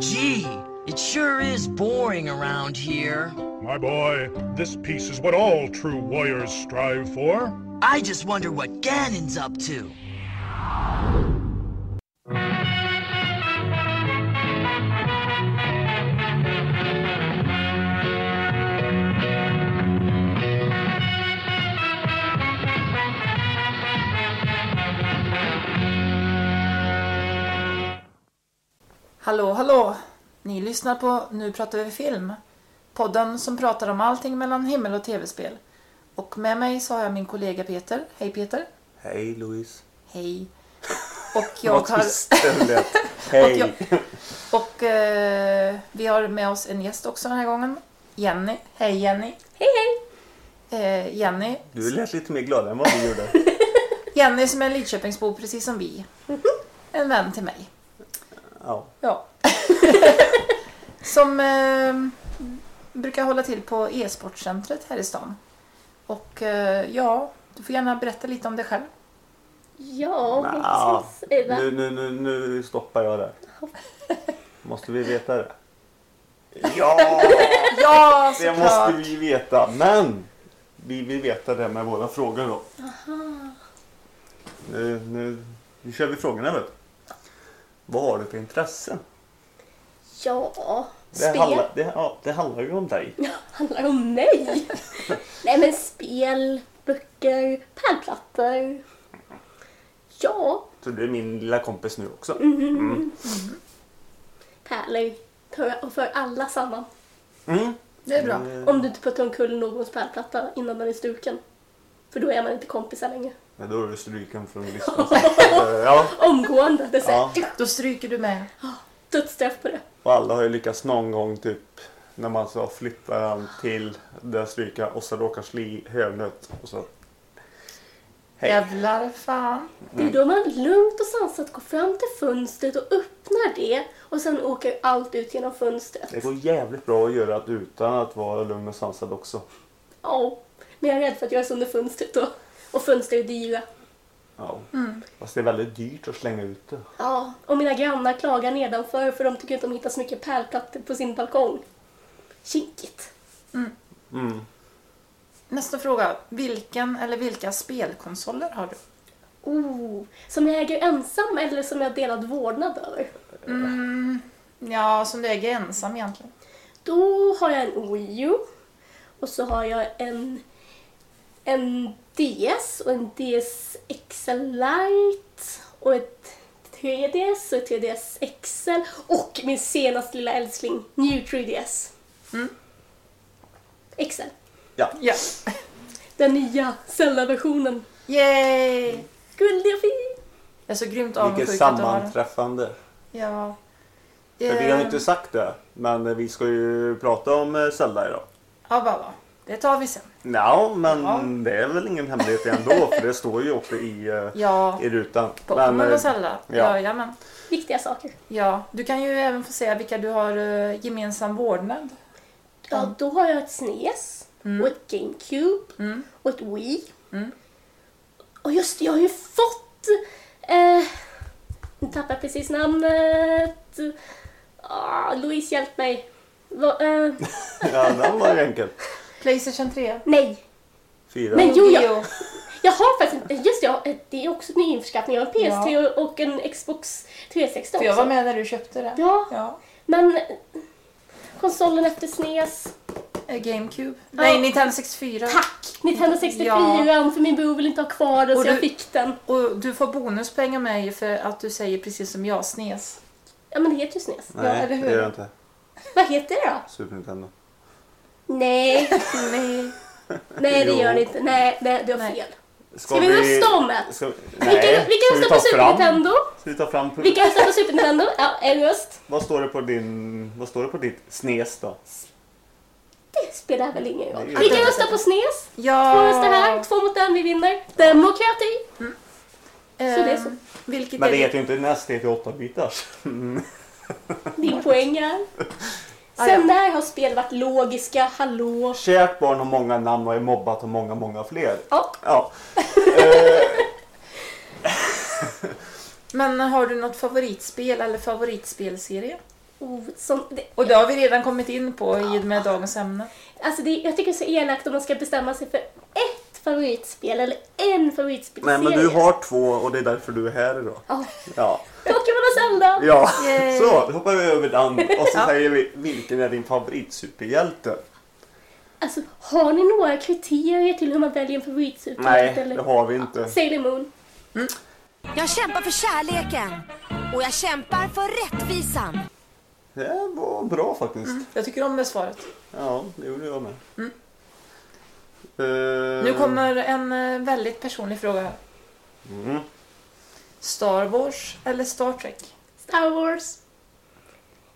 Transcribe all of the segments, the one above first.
Gee, it sure is boring around here. My boy, this peace is what all true warriors strive for. I just wonder what Ganon's up to. Hallå, hallå! Ni lyssnar på Nu pratar vi film. Podden som pratar om allting mellan himmel och tv-spel. Och med mig så har jag min kollega Peter. Hej Peter! Hej Louise. Hej! Och jag har... Hej. Och, jag, och eh, vi har med oss en gäst också den här gången. Jenny. Hej Jenny! Hej hej! Eh, Jenny. Du lät lite mer glad än vad du gjorde. Jenny som är en Lidköpingsbo precis som vi. En vän till mig. Ja. Ja. som eh, brukar hålla till på e-sportcentret här i stan. Och eh, ja, du får gärna berätta lite om dig själv. Ja, Ja, precis. Eva. nu, nu, nu, nu stoppar jag där. Måste vi veta det? Ja, Ja, det måste vi veta. Men vi vill veta det med våra frågor då. Nu, nu, nu kör vi frågorna vet du. Vad har du för intressen? Ja, Det spel handlar, det, ja, det handlar ju om dig. handlar om mig. Nej men spel, böcker, pärlplattor. Ja, Så du är min lilla kompis nu också. pärlor för, för alla samman. Mm. Det är bra. Om du inte puttar omkull någons pärlplatta innan den är stuken. För då är man inte kompisar längre. Ja, då är du stryken från listan. ja, Omgående. Det är Ja. ja. Då stryker du med. dödsstraff på det. och alla har ju lyckats någon gång typ när man så flyttar han till där stryka och så råkar sli högnöt och så. Hej. Jävlar fan. Det är då man lugnt och sansat går fram till fönstret och öppnar det och sen åker allt ut genom fönstret. Det går jävligt bra att göra det utan att vara lugn och sansad också. Ja, men jag är rädd för att jag är sönder fönstret då. Och fönster är dyra. Ja. Fast det är väldigt dyrt att slänga ut det. Ja, och mina grannar klagar nedanför för de tycker inte de hittar så mycket pärlplattor på sin balkong. Kinkigt. Mm. Nästa fråga. Vilken eller vilka spelkonsoler har du? Oh, som jag äger ensam eller som jag delad vårdnad över? Mm, ja, som du äger ensam egentligen. Då har jag en Wii U. Och så har jag en, en DS och en DS XL Lite och ett 3DS och ett 3DS XL och min senaste lilla älskling New 3DS. Mm. XL. Ja. Ja. Den nya Zelda-versionen. Yay! Gullig och fin. Jag är så grymt Vilket avundsjuk den. sammanträffande. Ja. För vi har Eh, inte sagt det. Men vi ska ju prata om eh, Zelda idag. Ja, vad va. Det tar vi sen. Ja, men Ja. det är väl ingen hemlighet ändå. för det står ju också i, eh, Ja, i rutan. Pokémon eh, och Zelda. ja. Ja. Jajamän. Viktiga saker. Ja, du kan ju även få säga vilka du har eh, gemensam vårdnad. Ja, då har jag ett SNES och ett GameCube Mm. och ett Wii. Mm. Och just det, jag har ju fått... Eh, nu tappade precis namnet. Ah, Louise, hjälp mig. Va, eh, Ja, den var enkel. Playstation 3. nej, Fyra. Men jo, jag, jag har faktiskt... Just det, jag- det är också en nyinförskaffning. Jag har en PS3 och en Xbox 360 För jag också. var med när du köpte det. Ja, Ja. men konsolen efter SNES. Eh, GameCube. Nej, Nintendo 64. Tack! Nintendo 64 Ja. för min bror vill inte ha kvar den Och så jag du- fick den. Och du får bonuspengar med mig för att du säger precis som jag, SNES. Ja men det heter ju SNES. Nej, eller det gör det inte. Vad heter det då? Super Nintendo. Nej, Nej. nej det gör det inte. Nej, det, du har Nej. fel. Ska vi rösta om det? Ska, Vilka, nej, vilka vi röstar ta på Super fram- Nintendo? Ska vi ta fram... Vilka röstar på Super Nintendo? Ja, en röst. Vad står det på din... Vad står det på ditt snes då? Det spelar väl ingen roll. Gör Vilka röstar på SNES? Ja. Två röstar här, två mot den, vi vinner. Demokrati! Eh, Så det är så. Vilket Men är det heter ju inte NES, det heter 8-bitars. Din poäng är. Ah, Sen ja. när har spel varit logiska? Hallå? Kärt barn har många namn och är mobbat av många, många fler. Ja. Ja. Men har du något favoritspel eller favoritspelserie? Oh, som, det, Och det har vi redan kommit in på i och med dagens ämne. alltså det, jag tycker det är så elakt om man ska bestämma sig för ett favoritspel eller en favoritspelserie. Nej men du har två och det är därför du är här idag. Ja. Ja. Pokémon och Zelda! Ja, Yay. så då hoppar vi över den och så Ja. säger vi vilken är din favoritsuperhjälte? Alltså, har ni några kriterier till hur man väljer en favoritsuperhjälte? Nej, det har vi inte. Sailor Moon. Jag kämpar för kärleken och jag kämpar för rättvisan. Det var bra faktiskt. Jag tycker om det svaret. Ja, det gjorde jag med. Mm. Eh, Nu kommer en eh, väldigt personlig fråga här. Mm. Star Wars eller Star Trek? Star Wars.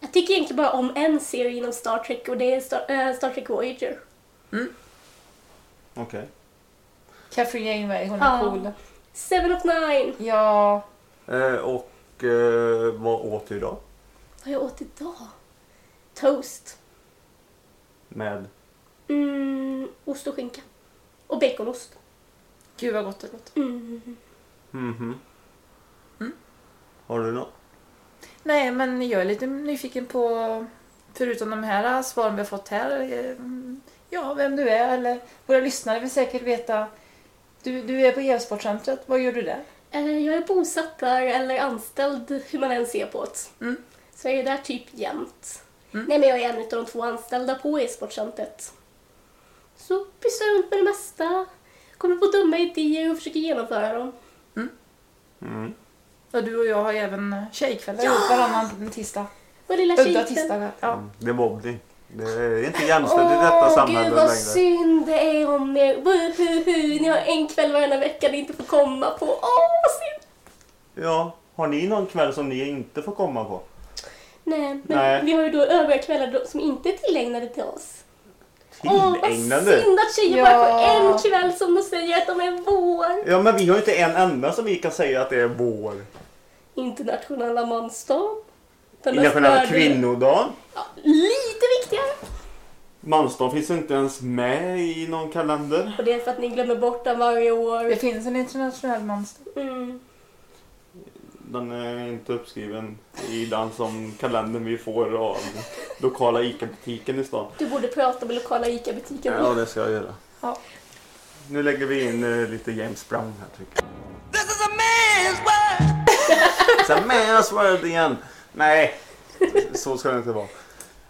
Jag tycker egentligen bara om en serie inom Star Trek och det är Star, äh, Star Trek Voyager. Okej. Catherine Janeway, hon är Ja. cool. Seven of Nine. Ja, Eh, och eh, vad åt du idag? Vad jag åt idag? Toast. Med? Mm, ost och skinka. Och baconost. gud vad gott det låter. Mm. Mhm. Mm. Har du något? Nej, men jag är lite nyfiken på, förutom de här svaren vi har fått här, eh, ja, vem du är eller våra lyssnare vill säkert veta. Du, du är på e-sportcentret, vad gör du där? Eh, Jag är bosatt där eller anställd, hur man än ser på det. Mm. Så jag är där typ jämt. Mm. Nej, men jag är en av de två anställda på e-sportcentret. Så pysslar jag runt med det mesta. Kommer på dumma idéer och försöker genomföra dem. Mm. Och du och jag har ju även tjejkvällar ihop varannan tisdag. Och lilla Udda tisdagar. Ja. Mm. Det är mobbning. Det är inte jämställt i detta samhälle gud vad längre. synd det är om er. Buhuhu, ni har en kväll varannan vecka ni inte får komma på. Åh, vad synd! Ja, har ni någon kväll som ni inte får komma på? Nej, men Nej. vi har ju då övriga kvällar som inte är tillägnade till oss. Åh, vad synd att tjejer Ja. bara får en kväll som de säger att de är vår. Ja, men vi har ju inte en enda som vi kan säga att det är vår. Internationella mansdag. Den mest Internationella värde- kvinnodagen. Ja, lite viktigare. Mansdagen finns inte ens med i någon kalender. Och det är för att ni glömmer bort den varje Det år. finns en internationell monster. Mm. Den är inte uppskriven i den som kalendern vi får av lokala ICA-butiken i stan. Du borde prata med lokala ICA-butiken. Ja, det ska jag göra. Ja. Nu lägger vi in eh, lite James Brown här tycker jag. This is a man's world. Så man's world igen. Nej, så ska det inte vara.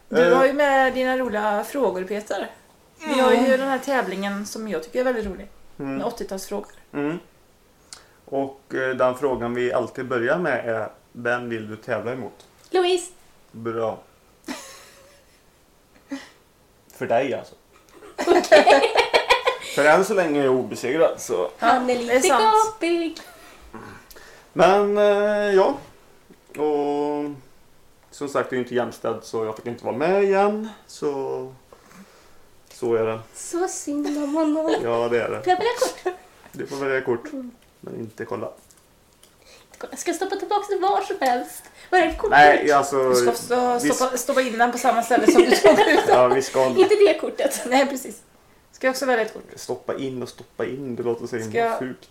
Du Eh, har ju med dina roliga frågor Peter. Vi har ju den här tävlingen som jag tycker är väldigt rolig. Med mm, 80-talsfrågor. mm. Och eh, den frågan vi alltid börjar med är Vem vill du tävla emot? Louise, Bra. För dig alltså. För än så länge är jag obesegrad så. han är lite gapig. Men eh, ja. Och som sagt, jag är inte jämställd så jag fick inte vara med igen. Så, så är det. Så synd om honom. Ja, det är det. Får jag välja kort? Du får välja kort. Men inte kolla. Jag ska stoppa tillbaka det var som helst. Vad är det för kort? Nej, alltså. Du ska stå, vi- stoppa, stoppa in den på samma ställe som du tog ut. Ja, vi ska Inte det kortet. Nej, precis. Ska jag också välja ett kort? stoppa in och stoppa in. Det låter så himla jag- sjukt.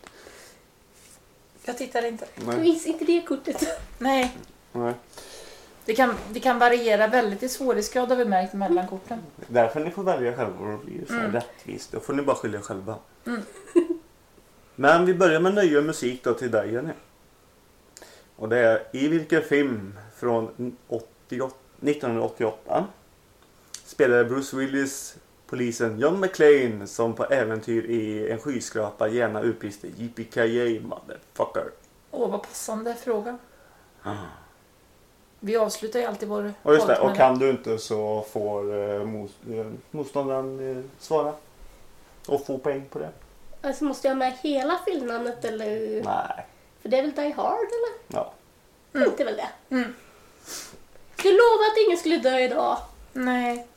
Jag tittar inte. Nej. Louise, inte det kortet. Nej, Nej. det kan, det kan variera väldigt i svårighetsgrad har vi märkt mellan korten. Därför ni får välja själva och då blir det så här Mm. rättvist. Då får ni bara skylla er själva. Mm. Men vi börjar med nöje och musik då till dig Jenny. Och det är i vilken film från 88, 1988 spelade Bruce Willis polisen John McClane som på äventyr i en skyskrapa gärna utbrister Yippee motherfucker. Åh, vad passande fråga. Vi avslutar ju alltid vår Och just det, och kan du inte så får eh, mos, eh, motståndaren eh, svara. Och få poäng på det. Alltså måste jag ha med hela filmnamnet eller? Nej. För det är väl Die Hard eller? Ja. Inte väl det? Mm. Du lovade att ingen skulle dö idag. Nej,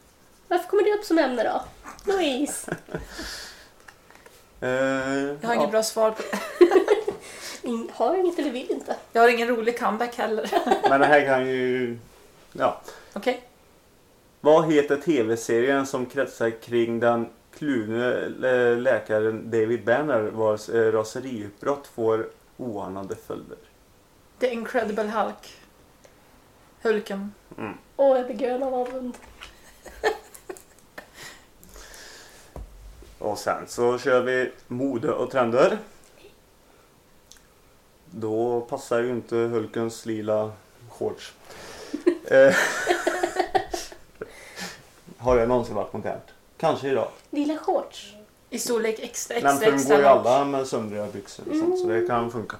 Varför kommer det upp som ämne då? Louise. Eh, jag har ja. inget bra svar på det. In- Har inget eller vill inte. Jag har ingen rolig comeback heller. Men det här kan ju... Ja. Okej. Vad heter tv-serien som kretsar kring den kluvne läkaren David Banner vars eh, raseriutbrott får oanade följder? The Incredible Hulk. Hulken. Åh, jag blir grön av avund. Och sen så kör vi mode och trender. Då passar ju inte Hulkens lila shorts. Eh, Har det någonsin varit modernt? Kanske idag. Lilla shorts. I storlek extra, extra, för de går ju alla med söndriga byxor och sånt så det kan funka.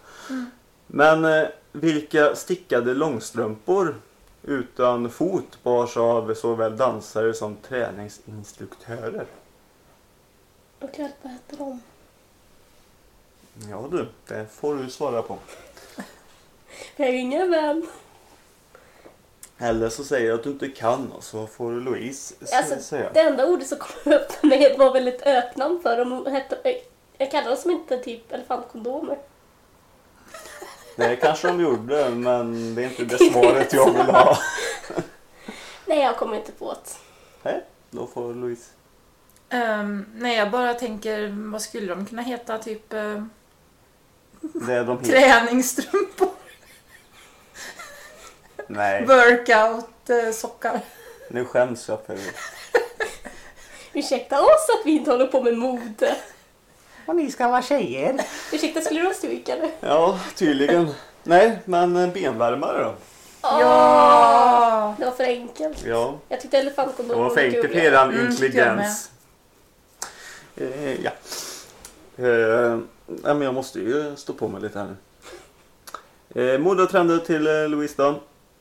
Men eh, vilka stickade långstrumpor utan fot bars av såväl dansare som träningsinstruktörer? Och klart vad heter de? Ja du, det får du svara på. Jag är ingen vän. Eller så säger jag att du inte kan och så får Louise s- Alltså, säga. det enda ordet som kom upp för mig var väl ett öknamn för dem. Hette, jag kallar dem inte typ elefantkondomer. Det kanske de gjorde men det är inte det svaret jag vill ha. Nej, jag kommer inte på det. Nej, då får Louise. Um, nej, jag bara tänker, vad skulle de kunna heta? Typ uh, Det är de heter. träningsstrumpor, Nej, workout, uh, sockar. nu skäms jag för er. Ursäkta oss att vi inte håller på med mode. Och ni ska vara tjejer. Ursäkta, skulle du ha strykare? Ja, tydligen. Nej, men eh, benvärmare då? Ja! Det var för enkelt. Ja, Jag tyckte det elefantkondomer var för enkelt för gulliga. eran Mm, intelligens. Eh, ja. Eh, men jag måste ju stå på mig lite här nu. Eh, mode och trender till eh, Louise då.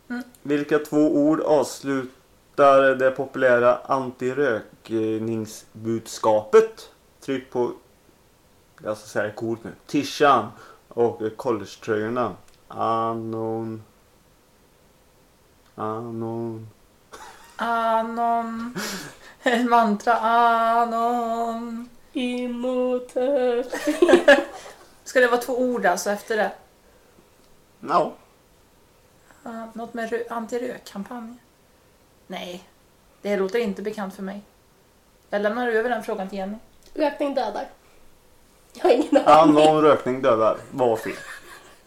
Mm. Vilka två ord avslutar det populära antirökningsbudskapet? Tryck på, jag ska säga det coolt nu, tishan och collegetröjorna. Anon. Anon. Anon. Ett mantra. Anon. Imhotep. Ska det vara två ord alltså efter det? No. Uh, något med rö- antirökkampanj? Nej, det låter inte bekant för mig. Jag lämnar över den frågan till Jenny. Rökning dödar. Jag har ingen aning. Anon rökning dödar. Var fel.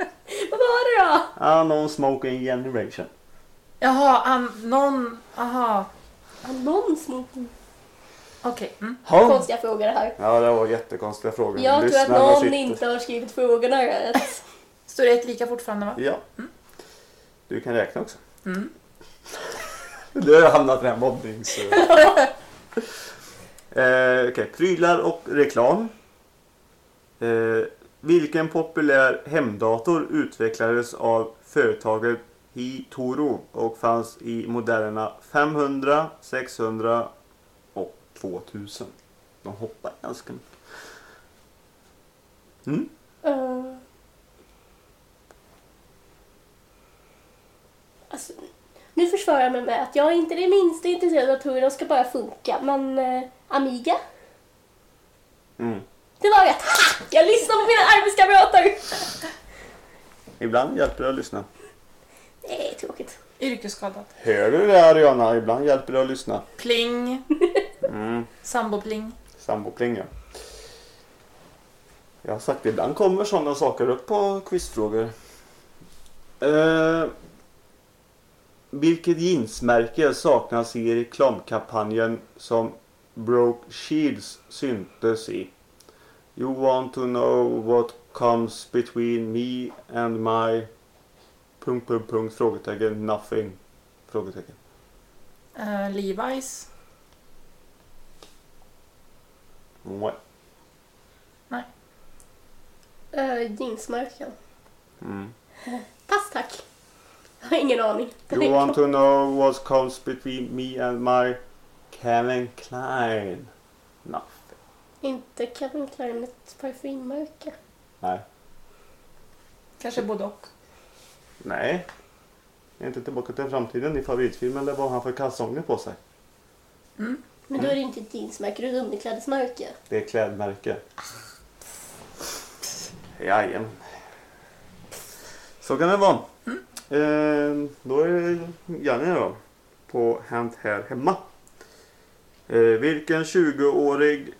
Vad var det då? Anon smoking generation. Jaha, an, någon... Aha, Anon smoking. okej. Mm. Konstiga frågor det här. ja, det var jättekonstiga frågor. Jag tror att Lyssnarna någon sitter- inte har skrivit frågorna rätt. Står det ett lika fortfarande va? Ja. Du kan räkna också. Mm. Du har hamnat i den här mobbnings... eh, Okej, prylar och reklam. Eh, vilken populär hemdator utvecklades av företaget Hitoro och fanns i modellerna 500, 600 och 2000? De hoppar ganska mycket. Mm? Uh. Alltså, nu försvarar jag mig med att jag är inte det minsta intresserad av datorer, de ska bara funka. Men uh, Amiga, Mm. det var rätt. Jag lyssnar på mina arbetskamrater! Ibland hjälper det att lyssna. Nej, tråkigt. Yrkesskadat. Hör du det Ariana? Ibland hjälper det att lyssna. Pling. Mm. Sambopling. Sambopling ja. Jag har sagt ibland kommer sådana saker upp på quizfrågor. Eh, vilket jeansmärke saknas i reklamkampanjen som Broke Shields syntes i? You want to know what comes between me and my... Punkt, punkt, punkt, frågetecken, nothing. Frågetecken. Uh, Levi's. Nej. Uh, jeansmärken. Mm. Pass tack. Jag har ingen aning. You want to know what comes between me and my Calvin Klein? Nothing. Inte Calvin Klein ett parfymmärke. Nej. Kanske både och. Nej. Jag är inte tillbaka till framtiden i favoritfilmen. Det var han för kalsonger på sig. Men då är det inte jeansmärke, det är underklädesmärke. Det är klädmärke. Jajamän. Så kan det vara. Eh, då är Janne då. På Hänt här hemma. Eh, vilken 20-årig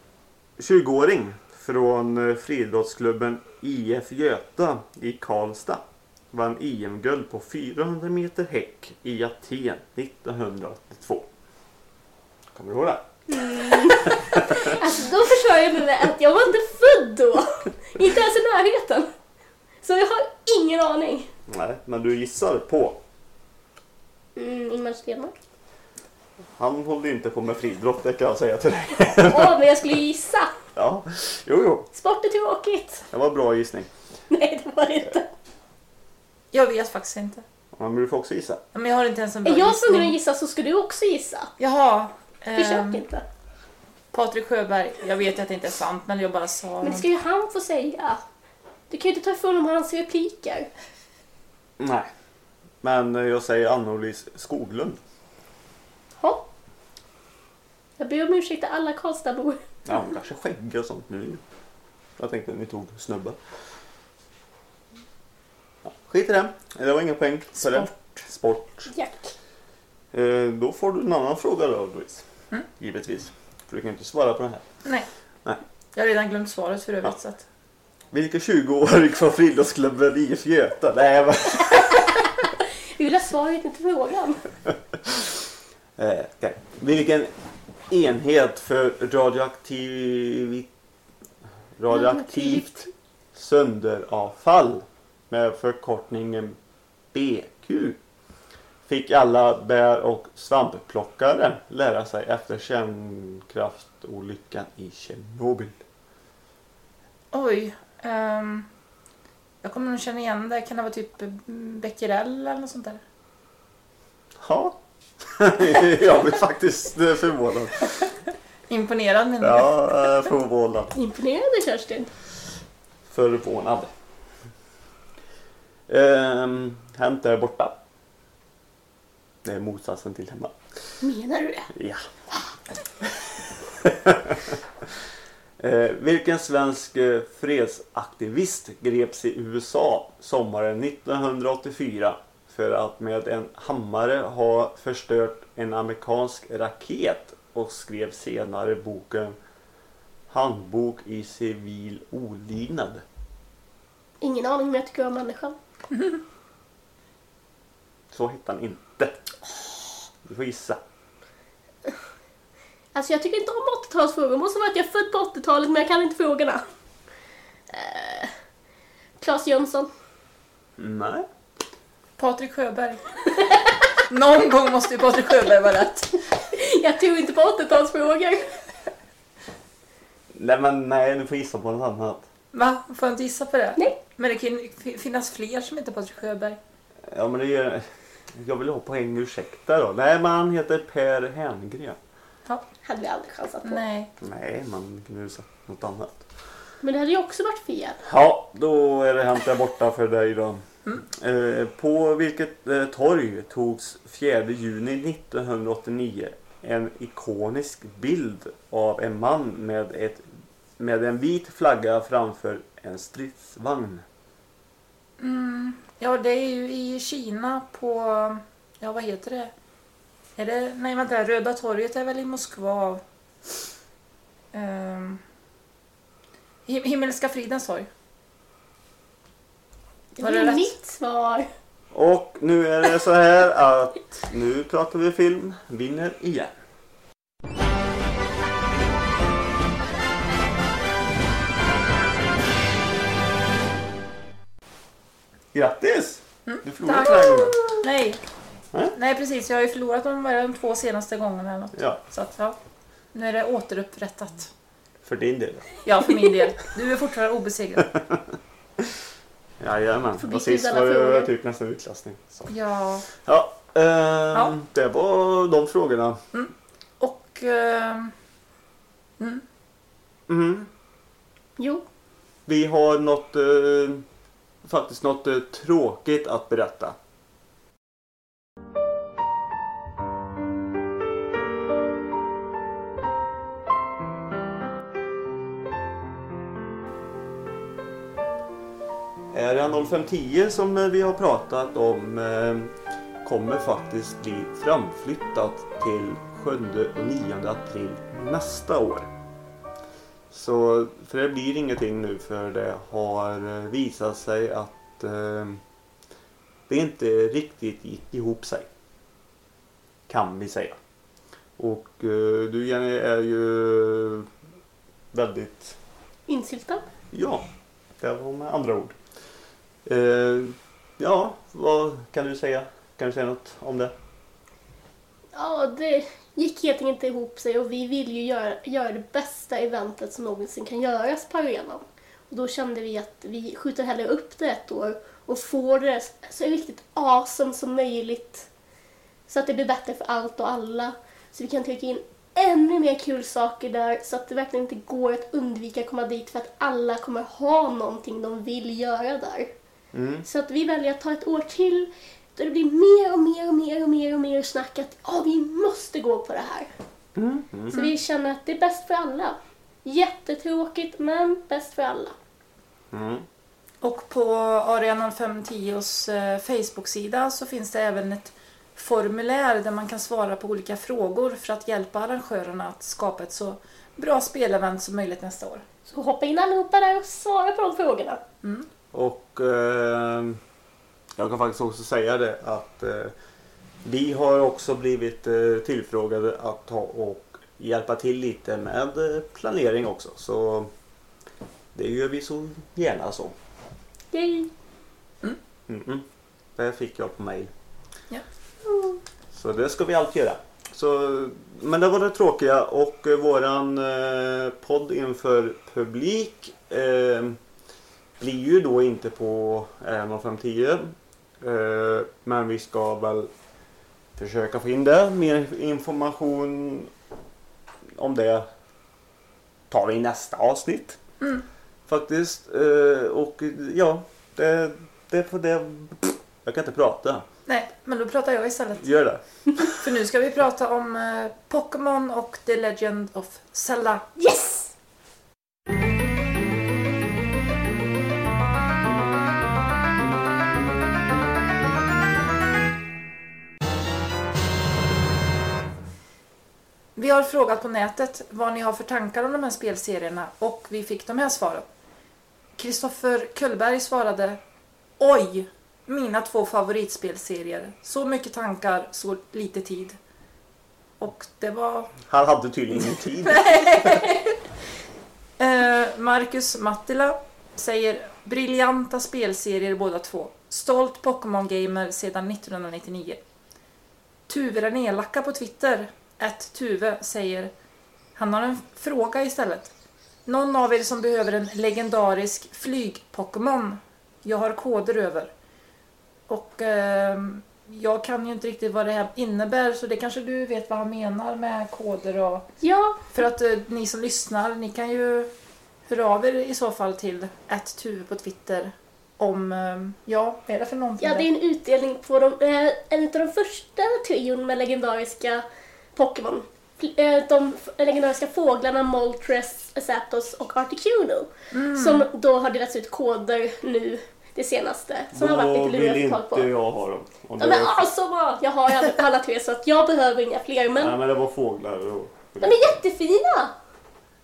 20-åring från friidrottsklubben IF Göta i Karlstad vann EM-guld på 400 meter häck i Aten 1982. Kommer du ihåg det? Alltså då försvarar jag mig med att jag var inte född då. Inte ens i närheten. Så jag har ingen aning. Nej, men du gissar på. Mm, Ingmar Stenmark. Han håller inte på med friidrott, det kan jag säga till dig. Åh, men jag skulle gissa. Ja, jo, jo. Sport är tråkigt. Det var en bra gissning. Nej, det var det inte. Jag vet faktiskt inte. Men du får också gissa. Men jag har inte ens en bra Är jag tvungen att gissning. gissa så ska du också gissa. Jaha. Försök ehm, inte. Patrik Sjöberg. Jag vet ju att det inte är sant men jag bara sa. Men det ska ju han få säga. Du kan ju inte ta ifrån honom hans repliker. Nej. Men jag säger Ann-Louise Skoglund. Ja. Jag ber om ursäkt till alla Karlstadbor. Ja, hon kanske skägg och sånt nu. Jag tänkte att ni tog snubbar. Skit i det. Det var inga poäng för det. Sport. Jack. Eh, då får du en annan fråga då, Louise. Mm. Givetvis. För du kan inte svara på den här. Nej. Nej. Jag har redan glömt svaret för övrigt. Ja. Så att... Vilken 20-åring från friluftsklubben IF Göta? Nej, men... Vi vill ha svaret inte frågan. Eh, okej. Vilken enhet för radioaktiv... radioaktivt sönderavfall med förkortningen BQ fick alla bär och svampplockare lära sig efter kärnkraftolyckan i Tjernobyl. Oj. ehm, jag kommer nog känna igen det. Kan det vara typ becquerel eller något sånt där? Ja, jag blir faktiskt eh, förvånad. Imponerad menar jag. Ja, eh, förvånad. Imponerande Kerstin. Förvånad. Ehm, hämt är borta. Det är motsatsen till hemma. Menar du det? Ja. eh, vilken svensk eh, fredsaktivist greps i USA sommaren 1984 för att med en hammare ha förstört en amerikansk raket och skrev senare boken Handbok i civil olydnad. Ingen aning men jag tycker om människan. Så hette han inte. Du får gissa. Alltså jag tycker inte om 80-talsfrågor. Det måste vara att jag är född på 80-talet men jag kan inte frågorna. Eh, Claes Jönsson. Nej. Patrik Sjöberg. Någon gång måste ju Patrik Sjöberg vara rätt. Jag tror inte på 80-talsfrågor. Nej men nej, du får gissa på något annat. Va? Får jag inte gissa på det? Nej. Men det kan ju fi- finnas fler som heter Patrik Sjöberg. Ja men det är... Jag vill ha poäng, ursäkta då. Nej men han heter Per Herngren. Hade vi aldrig chansat på. Nej. Nej, man kunde ju sagt något annat. Men det hade ju också varit fel. Ja, då är det hämt där borta för dig då. Eh, på vilket eh, torg togs 4 juni 1989 en ikonisk bild av en man med, ett, med en vit flagga framför en stridsvagn? Mm, ja, det är ju i Kina på... Ja, vad heter det? Är det... Nej, vänta. Röda torget är väl i Moskva? Um, Himmelska fridens torg. Det Var var det rätt? mitt svar. Och nu är det så här att nu pratar vi film, vinner igen. Grattis! Du förlorade tack. den här gången. Nej. Nej. Nej, precis. Jag har ju förlorat de, det, de två senaste gångerna eller något. Ja, Så att, ja. Nu är det återupprättat. för din del. Ja, för min del. Du är fortfarande obesegrad. Jajamän. Får Och byta sist ut alla var frågor. jag typ nästan utklassning. Så. Ja. Ja, ehm, det var de frågorna. Och... ehm, mm. Mm. Jo. Vi har något, eh, faktiskt något eh, tråkigt att berätta. Area 0510 som eh, vi har pratat om eh, kommer faktiskt bli framflyttat till 7 och 9 april nästa år. Så för det blir ingenting nu för det har eh, visat sig att eh, det inte riktigt gick ihop sig. Kan vi säga. Och eh, du Jenny är ju väldigt, Insyltad. ja, det var med andra ord. Eh, ja, vad kan du säga? Kan du säga något om det? Ja, det gick helt enkelt inte ihop sig och vi vill ju göra, göra det bästa eventet som någonsin kan göras på arenan. Och då kände vi att vi skjuter hellre upp det ett år och får det så riktigt awesome som möjligt. Så att det blir bättre för allt och alla. Så vi kan trycka in ännu mer kul saker där så att det verkligen inte går att undvika att komma dit för att alla kommer ha någonting de vill göra där. Mm. Så att vi väljer att ta ett år till då det blir mer och mer och mer och mer och mer snack att ja, vi måste gå på det här. Mm. Så vi känner att det är bäst för alla. Jättetråkigt, men bäst för alla. Mm. Och på Arenan 510s eh, Facebook-sida så finns det även ett formulär där man kan svara på olika frågor för att hjälpa arrangörerna att skapa ett så bra spelevent som möjligt nästa år. Så hoppa in allihopa där och svara på de frågorna. Och eh, jag kan faktiskt också säga det att eh, vi har också blivit eh, tillfrågade att ta och hjälpa till lite med eh, planering också. Så det gör vi så gärna så. Yay. Mm-mm. Det fick jag på mail. Ja. Så det ska vi alltid göra. Så, men det var det tråkiga och eh, våran eh, podd inför publik eh, blir ju då inte på eh, 0510. Eh, men vi ska väl försöka få in det. Mer information om det tar vi i nästa avsnitt. Faktiskt. Eh, och ja, det, det får det. Jag kan inte prata. Nej, men då pratar jag istället. Gör det. För nu ska vi prata om eh, Pokémon och The Legend of Zelda. Yes! Vi har frågat på nätet vad ni har för tankar om de här spelserierna och vi fick de här svaren. Kristoffer Kullberg svarade Oj! Mina två favoritspelserier. Så mycket tankar, så lite tid. Och det var Han hade tydligen ingen tid. Eh, Marcus Mattila säger briljanta spelserier båda två. Stolt Pokémon-gamer sedan 1999. Tuve den elaka på Twitter, att Tuve, säger han har en fråga istället. Någon av er som behöver en legendarisk flyg-Pokémon? Jag har koder över. Och ehm, jag kan ju inte riktigt vad det här innebär så det kanske du vet vad han menar med koder och Ja, för att eh, ni som lyssnar, ni kan ju höra av er i så fall till @tuve på Twitter om, eh, ja, vad är det för någonting? ja det är en utdelning på de, eh, en av de första trion med legendariska Pokémon. Eh, De legendariska fåglarna Moltres, Zapdos och Articuno. Som då har delats ut koder nu det senaste. Som har varit Då lite vill lurigt ta inte på. jag ha dem. Ja, men awesome! Jag har alla, alla tre så att jag behöver inga fler. Men Nej men det var fåglar och... de är jättefina!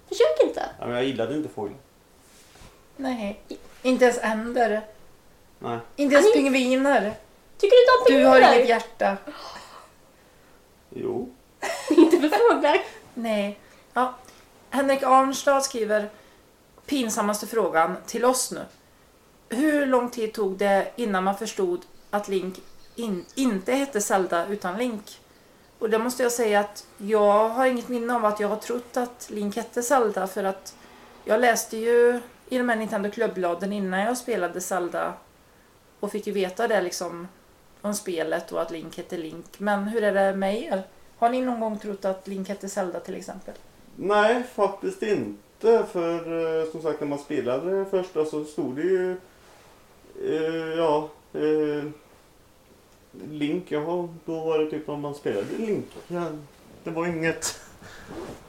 Försök inte. Ja, men jag gillade inte fåglar. Nej, inte ens änder. Nej. Inte ens Nej. pingviner. Tycker du inte om Du har pingviner? inget hjärta. Jo. Inte för fåglar. Nej. Ja. Henrik Arnstad skriver pinsammaste frågan till oss nu. Hur lång tid tog det innan man förstod att Link in, inte hette Zelda utan Link? Och det måste jag säga att jag har inget minne av att jag har trott att Link hette Zelda för att jag läste ju i de här Nintendo klubbbladen innan jag spelade Zelda och fick ju veta det liksom om spelet och att Link hette Link. Men hur är det med er? Har ni någon gång trott att Link hette Zelda till exempel? Nej, faktiskt inte. För eh, som sagt när man spelade första så stod det ju... Eh, ja... Eh, Link, jaha, då var det typ om man spelade Link. Ja, det var inget...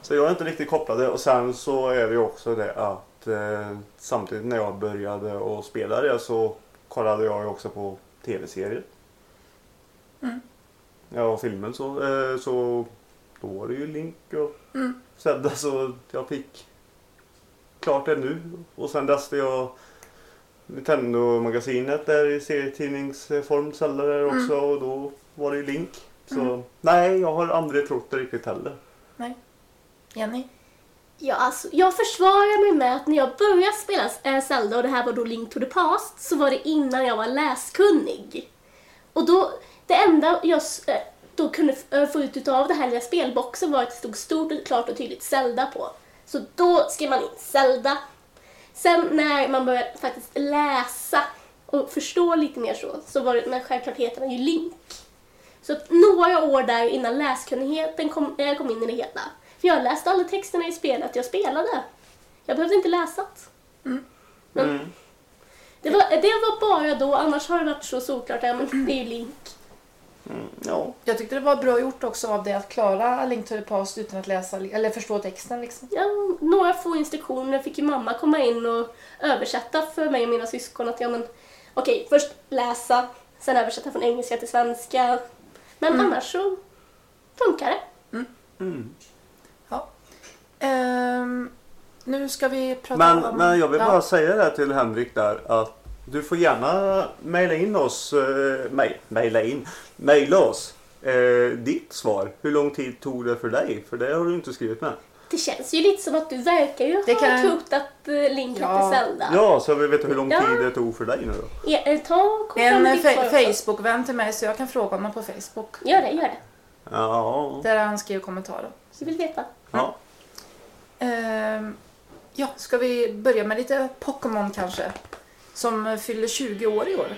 Så jag är inte riktigt kopplad. Och sen så är det ju också det att eh, samtidigt när jag började att spela det så kollade jag ju också på tv-serier. Mm. Ja, filmen så, eh, så då var det ju Link och Mm. Zelda så jag fick klart det nu. Och sen dess jag Nintendo-magasinet där i serietidningsform Zelda där också och då var det ju Link. Så nej, jag har aldrig trott det riktigt heller. Nej. Jenny? Ja, alltså, jag försvarar mig med att när jag började spela äh, Zelda och det här var då Link to the Past så var det innan jag var läskunnig. Och då, det enda jag eh, då kunde eh, få ut utav det här lilla spelboxen var att det stod stort, och klart och tydligt Zelda på. Så då skrev man in Zelda. Sen när man började faktiskt läsa och förstå lite mer så, så var det, men självklart heter den ju Link. Så några år där innan läskunnigheten kom, eh, kom in i det hela. För jag läste alla texterna i spelet jag spelade. Jag behövde inte läsa det. Men Mm. det, var, det var bara då, annars har det varit så solklart. Ja, men det är ju Link. Mm, ja. Jag tyckte det var bra gjort också av det att klara Link to the Past utan att läsa eller förstå texten liksom. Ja, några få instruktioner fick ju mamma komma in och översätta för mig och mina syskon. Att, ja, men, okej, först läsa, sen översätta från engelska till svenska. Men annars så funkar det. Mm. Ja. Ehm, nu ska vi prata Men, om... men jag vill ja. bara säga det till Henrik där att du får gärna mejla in oss, eh, mej- mejla in, mejla oss eh, ditt svar. Hur lång tid tog det för dig? För det har du inte skrivit med. Det känns ju lite som att du verkar ju Det ha kan- trott att uh, Link Ja. hette Zelda. Ja, så vi vet hur lång Ja. tid det tog för dig nu då. E- eh, ta kom En eh. Facebook-vän till mig så jag kan fråga honom på Facebook. Gör det, gör det. Ja. Där han skriver kommentarer. Så vill veta. ja. Ehm, ja, ska vi börja med lite Pokémon kanske? Som fyller 20 år i år.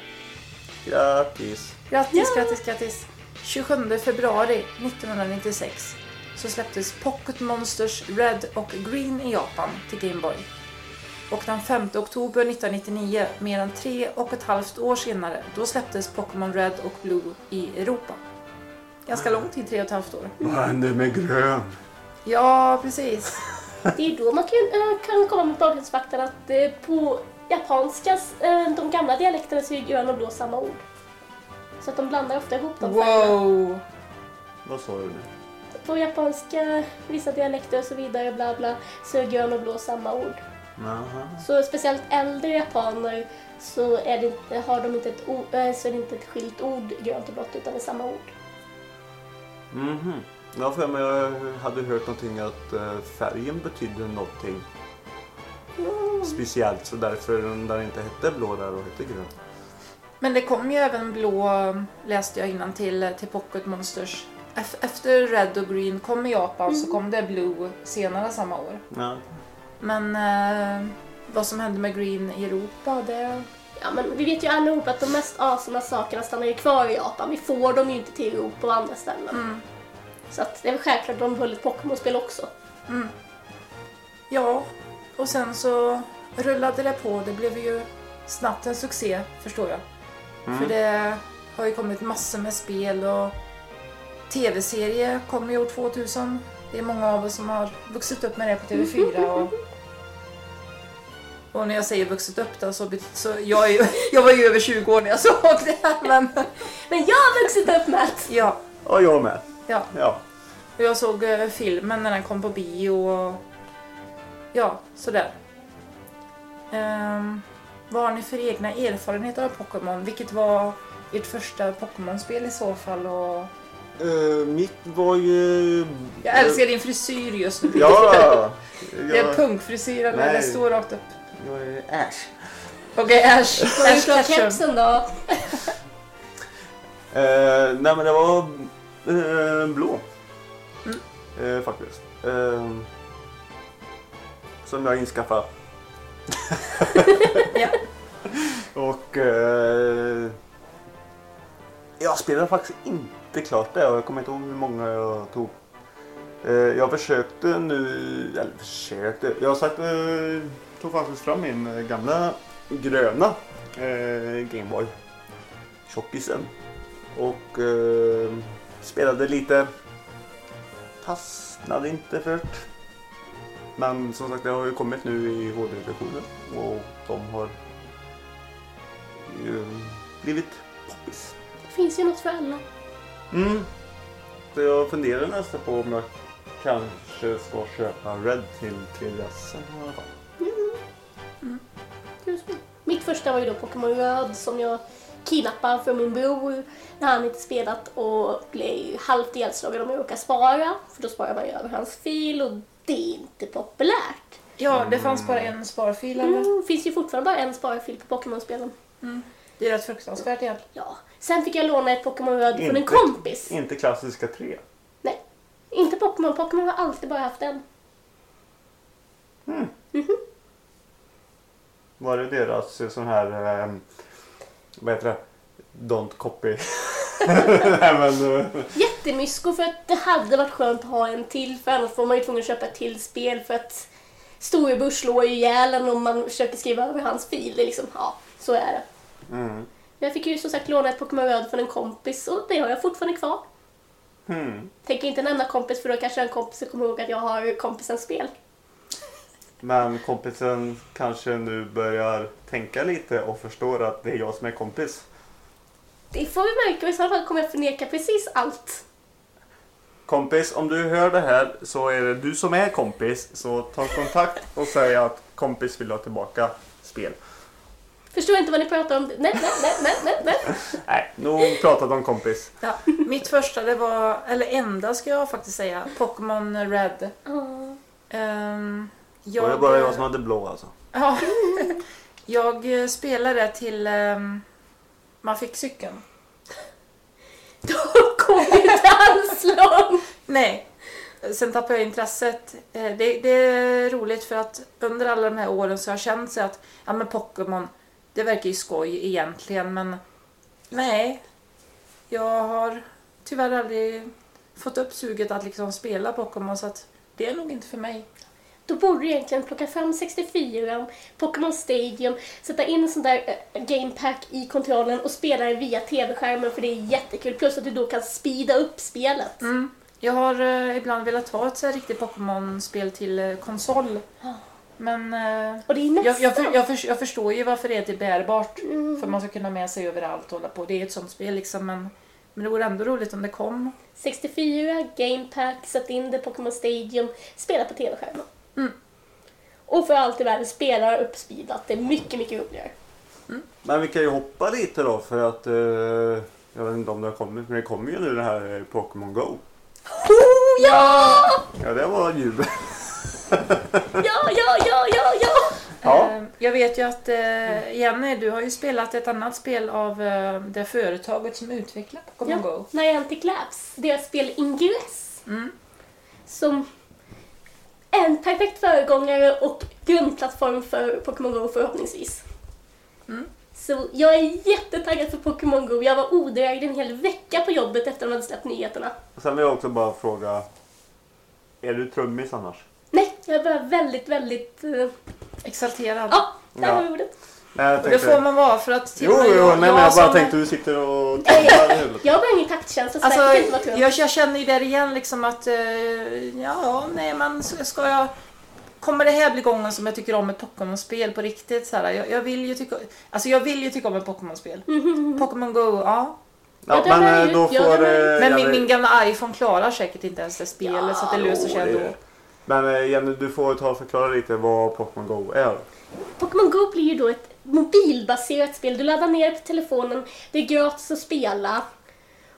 Grattis. Grattis, Ja. grattis, grattis! 27 februari 1996 så släpptes Pocket Monsters Red och Green i Japan till Game Boy. Och den 5 oktober 1999, mer än tre och ett halvt år senare, då släpptes Pokémon Red och Blue i Europa. Ganska lång tid, tre och ett halvt år. Vad hände med grön? Ja, precis. Det är då man kan, eh, kan komma med bakgrundsfaktan att eh, på japanska, eh, de gamla dialekterna så är grön och blå samma ord. Så att de blandar ofta ihop de färgerna. Wow! Vad sa du nu? På japanska, vissa dialekter och så vidare, bla bla, så är grön och blå samma ord. Jaha. Så speciellt äldre japaner så är det inte, har de inte ett, o- eh, så är det inte ett skilt ord grönt och blått utan det är samma ord. Mhm. Ja, för jag hade hört någonting att eh, färgen betydde någonting speciellt så därför den där inte hette blå där och hette grön. Men det kom ju även blå, läste jag innan till, till Pocket Monsters. Ef- Efter Red och Green kom i Japan så kom det Blue senare samma år. Ja. Men eh, vad som hände med Green i Europa, det... Ja, men vi vet ju allihopa att de mest awesome sakerna stannar ju kvar i Japan. Vi får dem ju inte till Europa och andra ställen. Så att det är väl självklart att de höll ett Pokémon-spel också. Ja, och sen så rullade det på. Det blev ju snabbt en succé, förstår jag. För det har ju kommit massor med spel och tv-serie kom ju år 2000. Det är många av oss som har vuxit upp med det på TV4. Och, och när jag säger vuxit upp då så, så jag, är jag var ju över 20 år när jag såg det. Men Men jag har vuxit upp med att ja, Och jag med. ja. Ja. Och jag såg eh, filmen när den kom på bio och ja, sådär. Um, vad har ni för egna erfarenheter av Pokémon? Vilket var ert första Pokémon-spel i så fall? Och... Uh, mitt var ju... Jag älskar din frisyr just nu. Ja! Det är Jag, punkfrisyr eller Nej. det står rakt upp. jag är Ash. Okej, Ash. Du Ash klart Ketchum. kepsen då? Eh, nej men det var eh, blå. Eh, faktiskt. Eh, som jag inskaffade. Ja. Och eh, jag spelade faktiskt inte klart det och jag kommer inte ihåg hur många jag tog. Eh, jag försökte nu, eller försökte, jag satt, eh, tog faktiskt fram min eh, gamla gröna eh, Gameboy. Tjockisen. Och eh, spelade lite. Fastnade inte först. Men som sagt det har ju kommit nu i HD-versionen och de har ju blivit poppis. Det finns ju något för alla. Mm. Så jag funderar nästan på om jag kanske ska köpa Red till 3DS i alla fall. Kul spel. Mitt första var ju då Pokémon Röd som jag kidnappade för min bror när han inte spelat och blev halvt ihjälslagen om jag råkar spara. För då sparar man ju över hans fil och det är inte populärt. Ja, det fanns bara en sparfil. Eller? Mm, finns ju fortfarande bara en sparfil på Pokémon-spelen. Det är rätt fruktansvärt egentligen. Ja. Sen fick jag låna ett Pokémon Röd från en kompis. Inte klassiska tre. Nej, inte Pokémon. Pokémon har alltid bara haft en. Var det deras sån här... Eh, vad heter det? Don't copy. Nej men... eh, Jättemysko för att det hade varit skönt att ha en till för annars får man ju tvungen att köpa ett till spel för att storebror slår ju ihjäl en om man försöker skriva över hans fil. Det är liksom, ja, så är det. Mm. Jag fick ju som sagt låna ett Pokémon Röd från en kompis och det har jag fortfarande kvar. Hmm. Tänker inte nämna kompis för då kanske en kompis kommer ihåg att jag har kompisens spel. Men kompisen kanske nu börjar tänka lite och förstår att det är jag som är kompis. Det får vi märka, i så fall kommer jag förneka precis allt. Kompis, om du hör det här så är det du som är kompis. Så ta kontakt och säg att kompis vill ha tillbaka spel. Förstår inte vad ni pratar om. Nej, nej, nej, nej, nej, nej. Nej, nog pratat om kompis. Ja, mitt första, det var, eller enda ska jag faktiskt säga, Pokémon Red. Ja. Ehm, Var det bara jag som hade blå alltså? Ja, jag eh, spelade till ehm, man fick cykeln. Då inte alls långt. Nej, sen tappade jag intresset. Eh, Det, det är roligt för att under alla de här åren så har jag känt sig att ja, men Pokémon, det verkar ju skoj egentligen men nej. Jag har tyvärr aldrig fått upp suget att liksom spela Pokémon så att det är nog inte för mig. Då borde du egentligen plocka fram 64 Pokémon Stadium, sätta in en sån där eh, gamepack i kontrollen och spela det via tv-skärmen för det är jättekul. Plus att du då kan speeda upp spelet. Mm. Jag har eh, ibland velat ha ett så här riktigt Pokémon-spel till eh, konsol. Men eh, Och det är jag, jag, för, jag, för, jag förstår ju varför det är till bärbart. Mm. För man ska kunna ha med sig överallt och hålla på. Det är ett sånt spel liksom. Men, men det vore ändå roligt om det kom. 64, gamepack, sätt in det Pokémon Stadium, spela på tv-skärmen. Mm. Och för allt i världen, spela uppspeedat. Det är mycket, mycket roligare. Men vi kan ju hoppa lite då för att eh, jag vet inte om det har kommit men det kommer ju nu det här eh, Pokémon Go. Oh, ja! Ja det var jubel. Ja, ja, ja, ja, ja! Ja. Eh, Jag vet ju att eh, Jenny, du har ju spelat ett annat spel av eh, det företaget som utvecklar Pokémon Ja, Go. Niantic Labs, deras spel Ingress. Mm. Som en perfekt föregångare och grundplattform för Pokémon Go förhoppningsvis. Mm. Så jag är jättetaggad för Pokémon Go. Jag var odräglig en hel vecka på jobbet efter att de hade släppt nyheterna. Och sen vill jag också bara fråga. Är du trummis annars? Nej, jag är bara väldigt, väldigt... Uh... Exalterad. Ja, där Ja. har vi ordet. Nej, jag Och det tänkte... får man vara för att Jo, jo, jag- nej, men jag bara som- tänkte du sitter och. Jag har ingen taktkänsla så Alltså, inte vara jag, jag känner ju där igen liksom att, eh, ja, nej men ska jag... Kommer det här bli gången som jag tycker om ett Pokémon-spel på riktigt? Så här, jag, jag, vill ju tycka, alltså jag vill ju tycka om ett Pokémon-spel. Pokémon Go, ja. Ja, drar men eh, då får... Men min, min gamla iPhone klarar säkert inte ens det spelet så att det löser sig ändå. Men eh, Jenny, du får ta och förklara lite vad Pokémon Go är. Pokémon Go blir ju då ett mobilbaserat spel. Du laddar ner det på telefonen, det är gratis att spela.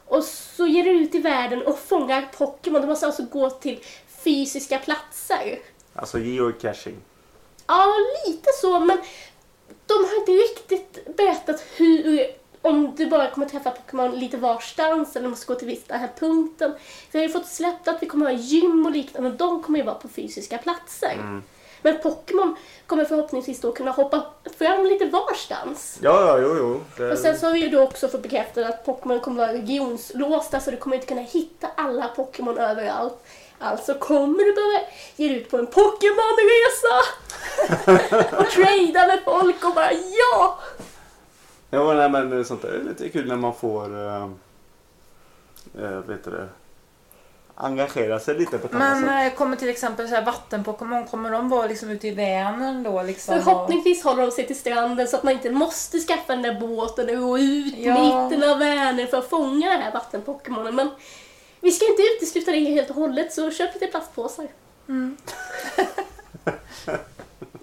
Och så ger du ut i världen och fångar Pokémon. Du måste alltså gå till fysiska platser. Alltså geocaching. Ja, lite så, men de har inte riktigt berättat hur, om du bara kommer träffa Pokémon lite varstans eller måste gå till viss den här punkten. Vi har ju fått släppt att vi kommer ha gym och liknande de kommer ju vara på fysiska platser. Men Pokémon kommer förhoppningsvis då kunna hoppa fram lite varstans. Ja, ja, jo, jo. Det... Och sen så har vi ju då också fått bekräftat att Pokémon kommer vara regionslåsta så du kommer inte kunna hitta alla Pokémon överallt. Alltså kommer du behöva ge dig ut på en Pokémon-resa och trada med folk och bara ja! Jo, nej, men sånt där är lite kul när man får... Eh, vet du det? Engagera sig lite på ett annat sätt. Men eh, kommer till exempel så här vatten-Pokémon, kommer de vara liksom ute i Vänern då? Liksom, och- Förhoppningsvis håller de sig till stranden så att man inte måste skaffa den där båten och gå ut Ja. mitten av Vänern för att fånga den här vattenpokémonen. Men vi ska inte utesluta det helt och hållet så köp lite plastpåsar.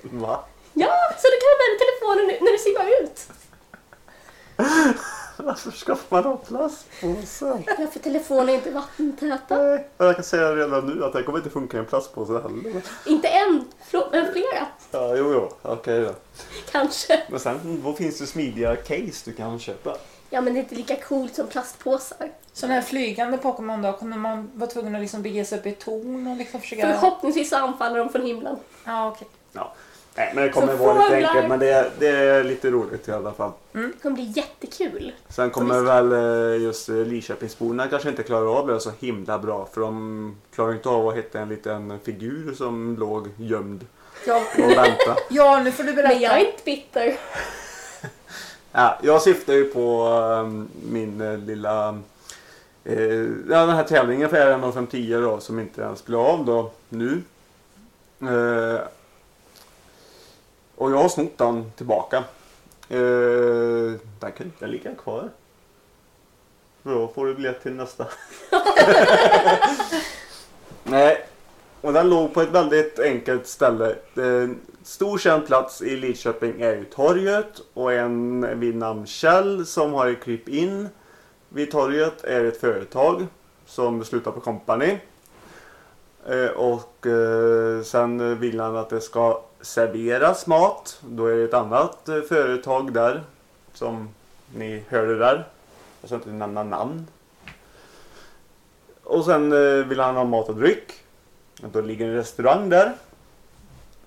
Va? Ja, så du kan använda telefonen när du simmar ut. Varför skaffar man ha plastpåsar? Ja, för telefonen är inte vattentäta. Nej, och jag kan säga redan nu att det kommer inte funka i en plastpåse heller. Inte en, men flera. Ja, jo, jo. Okej då. Kanske. Men sen då finns det smidiga case du kan köpa. Ja, men det är inte lika coolt som plastpåsar. Sådana här flygande Pokémon då, kommer man vara tvungen att liksom bege sig upp i ett torn och liksom försöka... Förhoppningsvis så anfaller de från himlen. Ja, okej. Ja. Nej, men det kommer Så vara lite enkelt. Men det är, det är lite roligt i alla fall. Det kommer bli jättekul. Sen kommer väl eh, just eh, Lidköpingsborna kanske inte klara av det så himla bra. För de klarar inte av att hitta en liten figur som låg gömd Ja, och vänta. ja, nu får du berätta. Men jag är inte bitter. Ja, jag syftar ju på eh, min eh, lilla... Ja, den här tävlingen för RN 510 då som inte ens blir av då nu. Eh, och jag har snott den tillbaka. Eh, den, kan, den ligger kvar. Då får du biljett till nästa. Nej, och den låg på ett väldigt enkelt ställe. En stor känd plats i Lidköping är ju torget och en vid namn Kjell som har ett kryp in vid torget är ett företag som slutar på company. Eh, Och eh, sen vill han att det ska serveras mat. Då är det ett annat eh, företag där som ni hörde där. Jag ska inte nämna namn. Och sen eh, vill han ha mat och dryck. Då ligger en restaurang där.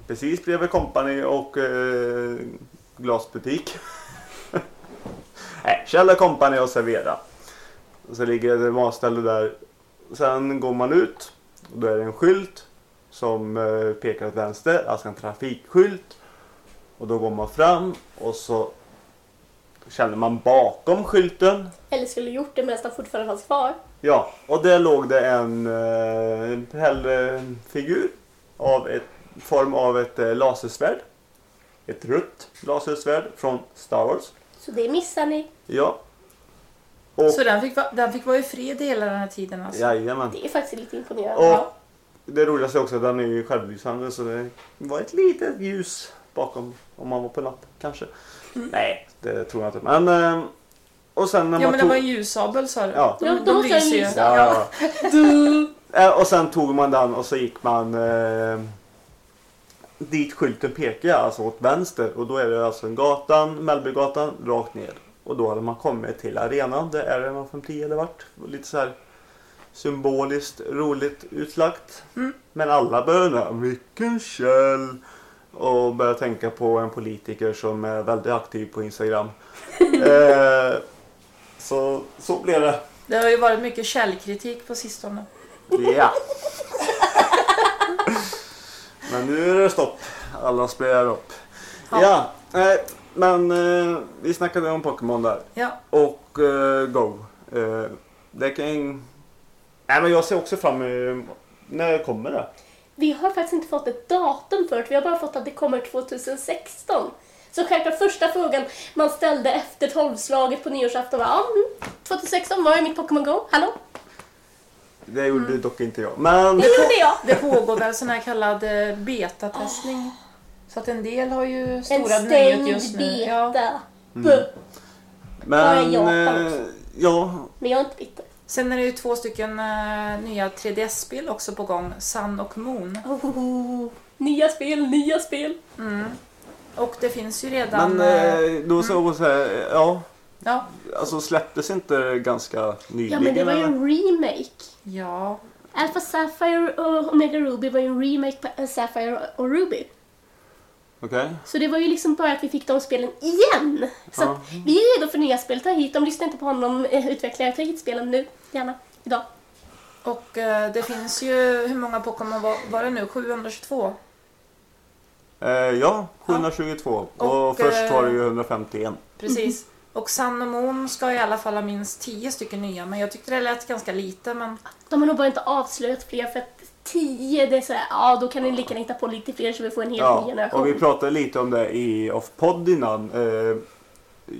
Precis bredvid company och eh, glasbutik. Nej, Kjell company och servera. Och så ligger det ett matställe där. Sen går man ut. Och då är det en skylt som eh, pekar åt vänster, alltså en trafikskylt. Och då går man fram och så känner man bakom skylten. Eller skulle gjort det medan de fortfarande fanns kvar. Ja, och där låg det en eh, hällfigur av ett form av ett eh, lasersvärd. Ett rött lasersvärd från Star Wars. Så det missar ni. Ja. Och, Så den fick, va- den fick vara i fred hela den här tiden alltså? jajamän. Det är faktiskt lite imponerande. Och det roligaste är också att den är ju självlysande så det var ett litet ljus bakom om man var på natt kanske. Nej, det tror jag inte. Men eh, och sen när Ja man men det tog... var en ljusabel sa du? Ja. Ja, då måste den lyser ju. lysa. Ja, Du. Eh, Och sen tog man den och så gick man eh, dit skylten pekar, alltså åt vänster. Och då är det alltså en gatan, Mellbygatan, rakt ner. Och då hade man kommit till arenan, det är det 510 eller vart. Lite så här symboliskt roligt utlagt. Men alla började undra, vilken Kjell! Och började tänka på en politiker som är väldigt aktiv på Instagram. eh, så, så blev det. Det har ju varit mycket källkritik på sistone. Ja. Men nu är det stopp. Alla spelar upp. Ja, Ja. nej, men eh, vi snackade om Pokémon där. Ja. Och eh, Go. Eh, det kan... Nej, men jag ser också fram emot... När kommer det? Vi har faktiskt inte fått ett datum för det. Vi har bara fått att det kommer 2016. Så självklart första frågan man ställde efter tolvslaget på nyårsafton var ja, mm, 2016 var är mitt Pokémon Go? Hallå? Det gjorde dock inte jag. Men... Det gjorde jag. Det pågår väl sån här kallad eh, betatestning. Så att en del har ju En stora nöjet stängd just nu. beta. Ja. Buh. Men... Eh, ja, Men jag är inte bitter. Sen är det ju två stycken eh, nya 3DS-spel också på gång. Sun och Moon. Oh, nya spel, nya spel. Och det finns ju redan... men eh, eh, då så, så här, ja. ja. Alltså släpptes inte ganska Ja nyligen? men det var ju en remake. Ja. Alpha Sapphire och Omega Ruby var ju en remake på eh, Sapphire och Ruby. Okej. Så det var ju liksom bara att vi fick de spelen igen. Så Ja. att vi är redo för nya spel. Ta hit dem, lyssna inte på honom, eh, utvecklare. Ta hit spelen nu, gärna, idag. Och eh, det finns ju, hur många Pokémon var, var det nu? 722? Eh, ja, 722. Och, Och, först eh, var det ju 151. Precis. Och Sun och Moon ska i alla fall ha minst 10 stycken nya. Men jag tyckte det lät ganska lite. Men De har nog bara inte avslöjat fler för att 10, det är sådär, ja då kan ni lika gärna hitta på lite fler så vi får en helt ny Ja, generation. och vi pratade lite om det i off-podd innan. Eh,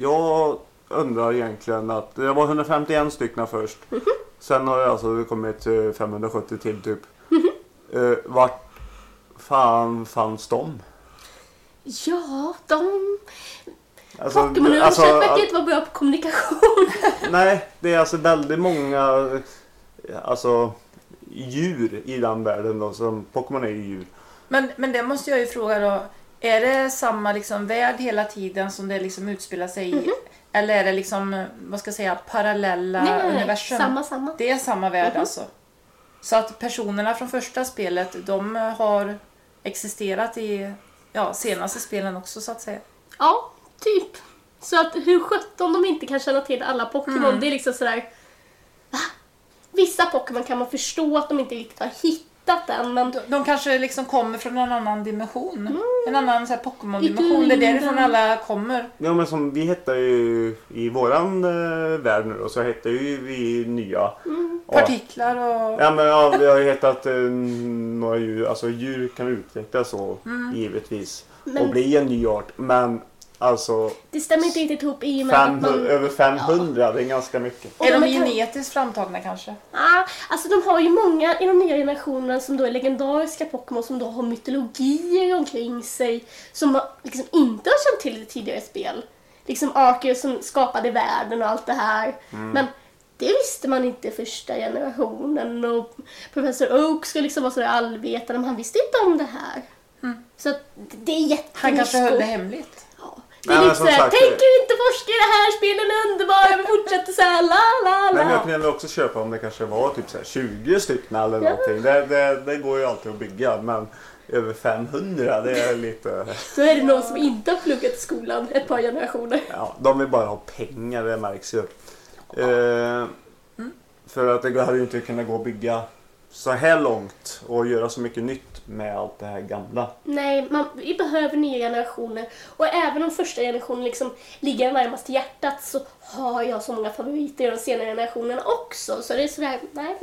jag undrar egentligen att det var 151 stycken först. Mhm. Sen har det alltså kommit eh, 570 till typ. Mhm. Eh, vart fan fanns de? Ja, de... Alltså, Pokémon alltså, verkar inte vara bra på kommunikation. Nej, det är alltså väldigt många alltså, djur i den världen då. Som Pokémon är ju djur. Men, men det måste jag ju fråga då. Är det samma liksom värld hela tiden som det liksom utspelar sig i? Eller är det liksom, vad ska jag säga, parallella nej, nej, nej. universum? Samma, samma. Det är samma värld Mhm. alltså? Så att personerna från första spelet, de har existerat i ja, senaste spelen också så att säga. Ja, typ. Så att hur sjutton de inte kan känna till alla Pokémon, Mm. det är liksom sådär... Va? Vissa Pokémon kan man förstå att de inte riktigt har hittat än, men De, de kanske liksom kommer från en annan dimension. Mm. En annan Pokémon-dimension. Det är därifrån alla kommer. Ja men som vi hette ju i våran eh, värld nu då så hette ju vi nya. Mm. Partiklar och... Ja men ja, vi har ju hetat eh, några djur, alltså djur kan utvecklas så givetvis. Men- Och bli en ny art. Men alltså det stämmer inte riktigt ihop i och med fem, att man... över 500 det är ganska mycket. Och är de de är genetiskt framtagna kanske? Ah, alltså de har ju många i de nya generationerna som då är legendariska Pokémon som då har mytologier omkring sig som man liksom inte har känt till i tidigare spel. Liksom Arceus som skapade världen och allt det här. Men det visste man inte första generationen och Professor Oak ska liksom vara sådär allvetande men han visste inte om det här. Så att det är jättemysko. Han kanske höll det hemligt. Ja. Det är som såhär, tänker inte forska i det här, spelen är underbara, vi fortsätter såhär, la la Men jag la. kunde också köpa om det kanske var typ så här 20 stycken eller någonting. Det, det, det går ju alltid att bygga men över 500 det är lite... Då är det någon som inte har pluggat i skolan ett par generationer. Ja, de vill bara ha pengar, det märks ju. Eh, För att det hade ju inte kunnat gå att bygga så här långt och göra så mycket nytt med allt det här gamla. Nej, man, vi behöver nya generationer. Och även om första generationen liksom ligger närmast hjärtat så har jag så många favoriter i de senare generationerna också. Så det är sådär, nej.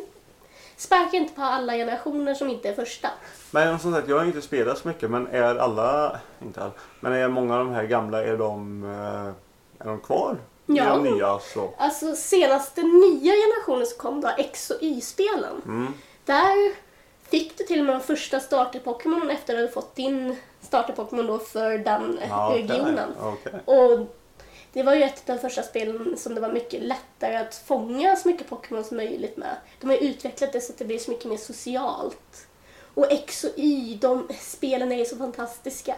Sparka inte på alla generationer som inte är första. Men som sagt, jag har inte spelat så mycket men är alla, inte alla, men är många av de här gamla, är de, eh, är de kvar? Ja. nya så. Alltså senaste nya generationen som kom då, X och Y-spelen. Mm. Där fick du till och med de första starter-Pokémon efter att du fått din starter-Pokémon då för den eh, Ja, regionen. Okej. Och det var ju ett av de första spelen som det var mycket lättare att fånga så mycket Pokémon som möjligt med. De har ju utvecklat det så att det blir så mycket mer socialt. Och X och Y, de spelen är ju så fantastiska.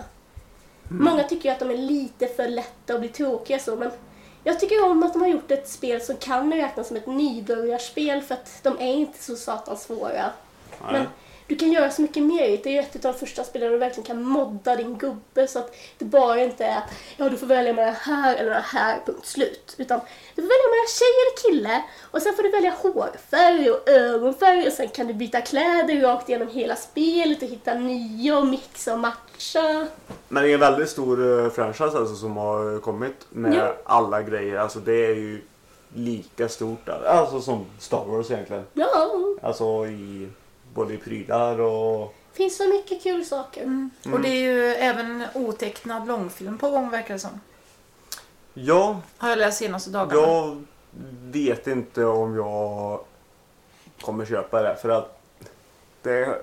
Många tycker ju att de är lite för lätta och blir tråkiga så, men jag tycker om att de har gjort ett spel som kan räknas som ett nybörjarspel för att de är inte så satans svåra. Men du kan göra så mycket mer i det. Är ju ett av de första spelen där du verkligen kan modda din gubbe så att det bara inte är ja du får välja mellan det här eller det här, punkt slut. Utan du får välja mellan tjej eller kille och sen får du välja hårfärg och ögonfärg och sen kan du byta kläder rakt igenom hela spelet och hitta nya och mixa och matcha. Men det är en väldigt stor eh, franchise alltså som har kommit med Ja. alla grejer. Alltså det är ju lika stort. Alltså som Star Wars egentligen. Ja, Alltså i både i prylar och... finns så mycket kul saker. Och det är ju även otecknad långfilm på gång verkar det som. Ja, Har jag läst senaste dagarna. jag vet inte om jag kommer köpa det för att det...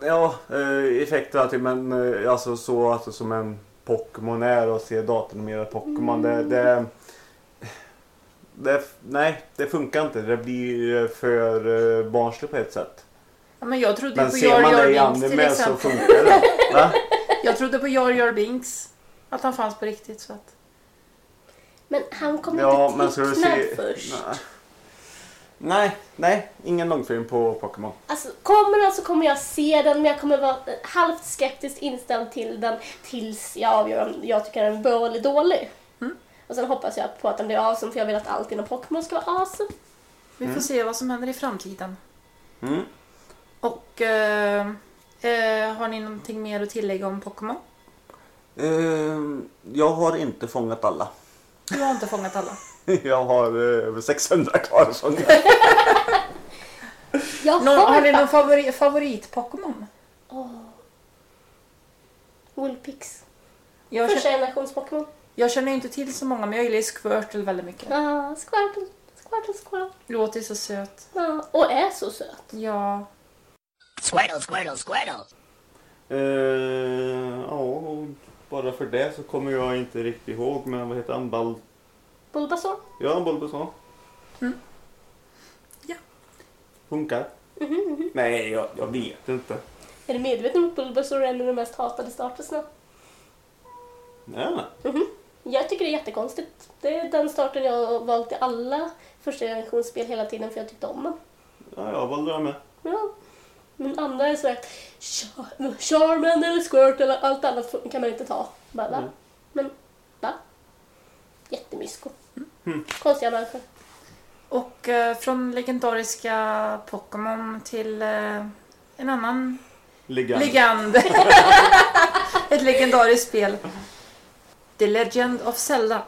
Ja, eh, effekter och allting men eh, alltså så alltså, som en Pokémon är och se datoranimerad Pokémon det, det, det... Nej, det funkar inte. Det blir för eh, barnsligt på ett sätt. Ja, men jag trodde Men på ser Jar man det i Binks anime så funkar det. Va? Jag trodde på Jar Jar Binks. Att han fanns på riktigt. Så att... Men han kommer Ja, inte men ska du tecknad se... först. Nej. Nej, nej, ingen långfilm på Pokémon. Alltså, kommer den så kommer jag se den, men jag kommer vara eh, halvt skeptiskt inställd till den tills jag avgör om jag tycker den är bra eller dålig. Och sen hoppas jag på att den blir awesome, för jag vill att allt inom Pokémon ska vara awesome. Vi får se vad som händer i framtiden. Mm. Och eh, eh, har ni någonting mer att tillägga om Pokémon? Ehm, jag har inte fångat alla. Du har inte fångat alla. Jag har eh, över 600 kvar att fånga. Jag Någon, har ni någon favori, favorit-Pokémon? Woolpix. Jag, Första känner, generations Pokémon. Jag känner inte till så många men jag gillar ju Squirtle väldigt mycket. Ja, Squirtle, Squirtle, Squirtle. Låter så söt. Ja, och är så söt. Ja. Squirtle, squirtle, squirtle. Eh, ja, och bara för det så kommer jag inte riktigt ihåg. Men vad heter han? Bal... Bulbasaur? Ja, Bulbasaur. Mm. Ja. Funkar? Nej, jag, jag vet inte. Är du medveten om att Bulbasaur är en av de mest hatade startersna? Nej, Jag tycker det är jättekonstigt. Det är den starten jag har valt i alla första generationsspel hela tiden för jag tyckte om den. ja, jag valde det med. Ja. Men andra är sådär Char- Charmander eller Squirt eller allt annat kan man inte ta. Bara, va? Mm. Men va? Jättemysko. Konstiga människor. Och eh, från legendariska Pokémon till eh, en annan Legend. legend. Ett legendariskt spel. The Legend of Zelda.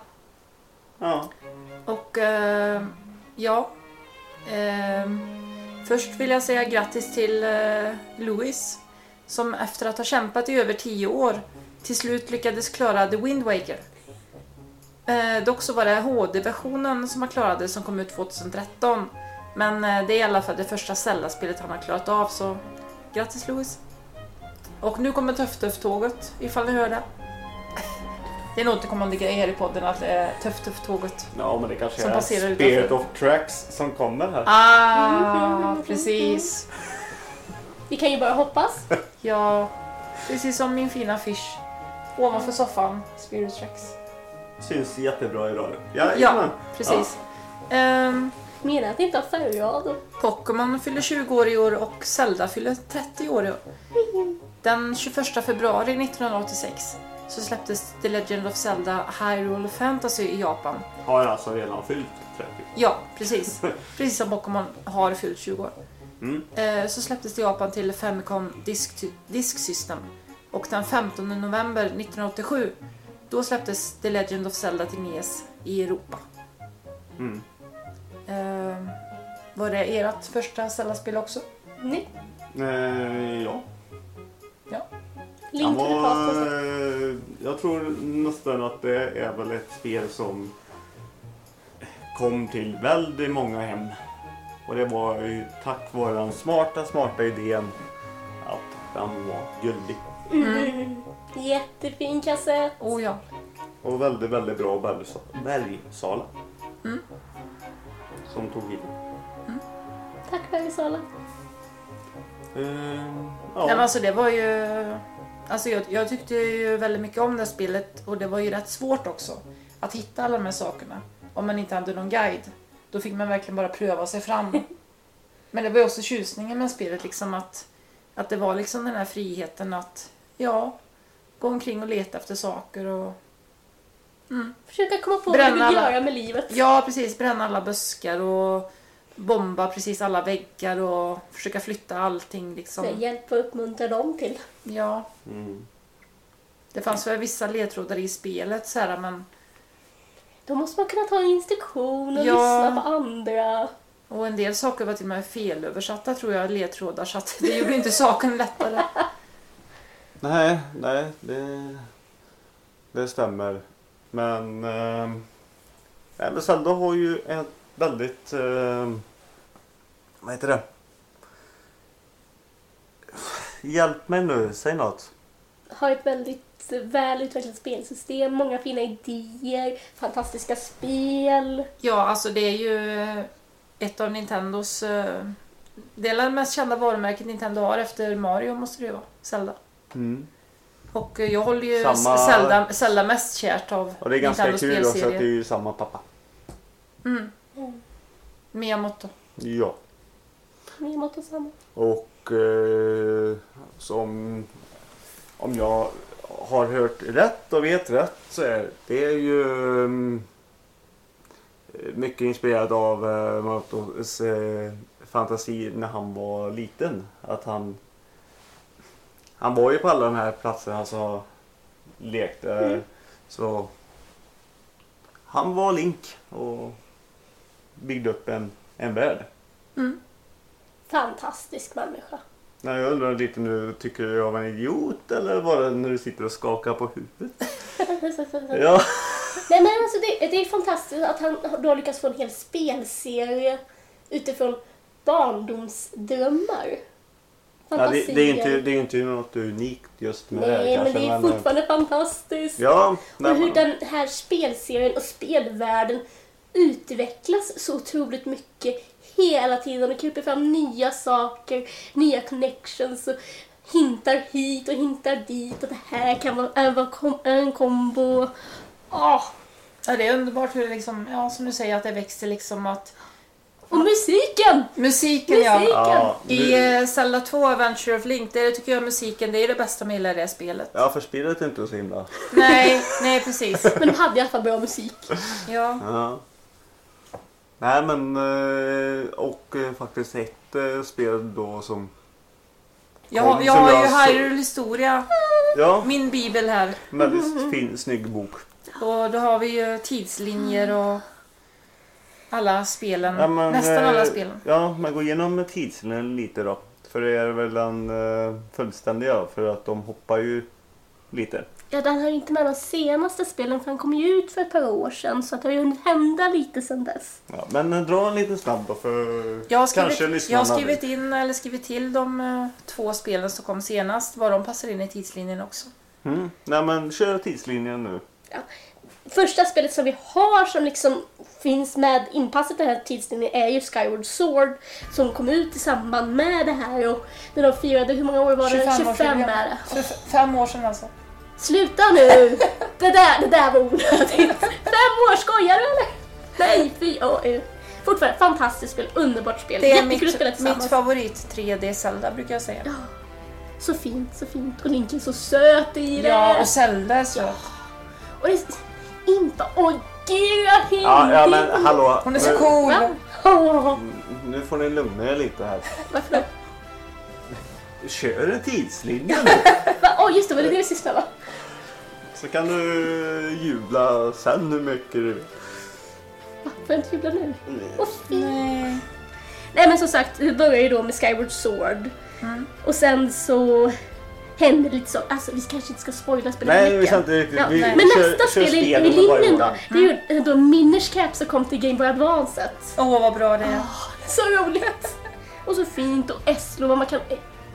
Ja. Och eh, ja. ehm, först vill jag säga grattis till eh, Louis. Som efter att ha kämpat i över tio år till slut lyckades klara The Wind Waker. Eh, dock så var det HD-versionen som han klarade som kom ut 2013. Men eh, det är i alla fall det första Zelda-spelet han har klarat av så grattis Louis. Och nu kommer Tuff-Tuff-tåget ifall ni hör det. Det är en återkommande grej här i podden att det är Tuff-Tuff-tåget. ja, men det kanske Som är passerar Spirit utanför. of Tracks som kommer här. Ah, precis. Vi kan ju bara hoppas. Ja, precis som min fina affisch. Ovanför soffan, Spirit Tracks. Syns jättebra i radion. Ja, Ja, precis. Ehm, Menar att inte har färgrader. Pokémon fyller 20 år i år och Zelda fyller 30 år i år. Den 21 februari 1986 så släpptes The Legend of Zelda Hyrule Fantasy i Japan. Har alltså redan fyllt 30. Ja, precis. Precis som Pokémon har fyllt 20 år. Mm. Eh, Så släpptes det i Japan till Famicom Disk, Disk System. Och den 15 november 1987 då släpptes The Legend of Zelda till NES i Europa. Mm. Eh, var det ert första Zelda-spel också? Nej. Eh, ja. Ja. Link alltså. eh, jag tror nästan att det är väl ett spel som kom till väldigt många hem. Och det var ju tack vare den smarta, smarta idén att den var guldig. Mm. Jättefin kassett. Oh ja. Och väldigt, väldigt bra bergsa- bergsala. Mm. Som tog hit. Tack Bergsala. Nej, ja. men alltså det var ju... Alltså jag, jag tyckte ju väldigt mycket om det spelet och det var ju rätt svårt också att hitta alla de här sakerna. Om man inte hade någon guide. Då fick man verkligen bara pröva sig fram. Men det var ju också tjusningen med spelet liksom att, att det var liksom den här friheten att ja, gå omkring och leta efter saker och Försöka komma på Bränna vad du vill alla. göra med livet. ja precis bränna alla buskar och bomba precis alla väggar och försöka flytta allting liksom. Hjälpa och uppmuntra dem till. Ja, Mm. det fanns väl vissa ledtrådar i spelet så här, men Då måste man kunna ta en instruktion och Ja. lyssna på andra. och en del saker var till och med felöversatta tror jag, ledtrådar, så att det gjorde inte saken lättare. Nej, nej, det, det stämmer. Men, eh, men Zelda har ju ett väldigt, eh, vad heter det? Hjälp mig nu, säg något. Har ett väldigt väl utvecklat spelsystem, många fina idéer, fantastiska spel. Ja, alltså det är ju ett av Nintendos... eh, Det är det mest kända varumärket Nintendo har efter Mario måste det ju vara, Zelda. Mm. Och eh, jag håller ju Samma- Zelda, Zelda mest kärt av Och det är ganska Nintendos kul också att det är ju samma pappa. Mm. Miyamoto. Ja. Miyamoto samma. Och eh, som om jag har hört rätt och vet rätt så är det är ju mm, mycket inspirerad av eh, Miyamotos eh, fantasi när han var liten. Att han han var ju på alla de här platserna alltså lekte. Så han var Link och byggde upp en, en värld. Fantastisk människa. Nej, jag undrar lite nu, tycker du jag var en idiot eller var det när du sitter och skakar på huvudet? Ja. Nej men alltså det, det är fantastiskt att han då har lyckats få en hel spelserie utifrån barndomsdrömmar. Ja, det, det är inte, det är inte något unikt just med det här Nej, men det är men, fortfarande fantastiskt. Ja, nej, och hur den här spelserien och spelvärlden utvecklas så otroligt mycket hela tiden. Det kryper fram nya saker, nya connections och hintar hit och hintar dit och det här kan vara vara kom, en kombo. Åh, Ja, det är underbart hur det liksom, ja som du säger att det växer liksom att Och musiken! musiken ja. Musiken! Ja, I nu, eh, Zelda 2 Adventure of Link, det tycker jag musiken, det är det bästa med hela det spelet. ja, för spelet är inte så himla... Nej, nej precis. Men de hade i alla fall bra musik. Ja. Ja. Nej men, eh, och eh, faktiskt ett eh, spel då som... Jag, Kom, jag som har jag ju Hyrule Historia, Ja, min bibel här. väldigt fin, snygg bok. Och då har vi ju tidslinjer och alla spelen. Ja, men, Nästan alla spelen. Ja, man går igenom tidslinjen lite då. För det är väl den fullständiga för att de hoppar ju lite. Ja, den har inte med de senaste spelen för den kom ju ut för ett par år sedan så att det har ju hunnit hända lite sedan dess. Ja, men eh, dra en liten snabb då för Jag har kanske skrivit, jag lyssnarna har skrivit in eller skrivit till de eh, två spelen som kom senast, vad de passar in i tidslinjen också. Mm. Nej men kör tidslinjen nu. Första spelet som vi har som liksom finns med inpassat i den här tidslinjen är ju Skyward Sword som kom ut i samband med det här och när de firade, hur många år var det? 25 25-årsjubileum. är det. För f- fem år sedan alltså. Sluta nu! Det där, det där var onödigt. Fem år, skojar du eller? Nej, fy. Oh, eh. Fortfarande fantastiskt spel, underbart spel. Det är Jättekul att spela mitt, mitt tillsammans. favorit 3D Zelda brukar jag säga. Så fint, så fint. Och Link är så söt i det. Ja, och Zelda är söt. Och det är inte... Åh gud, jag hinner Ja, ja men hallå. Hon är så Nu- cool. Va? Åh, Nu får ni lugna er lite här. varför då? Kör en tidslinje nu. Åh just det, var det det vi sista va? Så kan du jubla sen hur mycket du vill. Va? Får jag inte jubla nu? Åh. Nej. Nej men som sagt, det börjar ju då med Skyward Sword. Mm. Och sen så händer lite så. Alltså vi kanske inte ska spoila spelet Nej, vi ska inte riktigt. Ja, vi men kör, nästa kör spel i, linjen då, det är ju då Minish Cap som kom till Game Boy Advance. Åh, vad bra det är. Så roligt! Och så fint och Eslo, vad man kan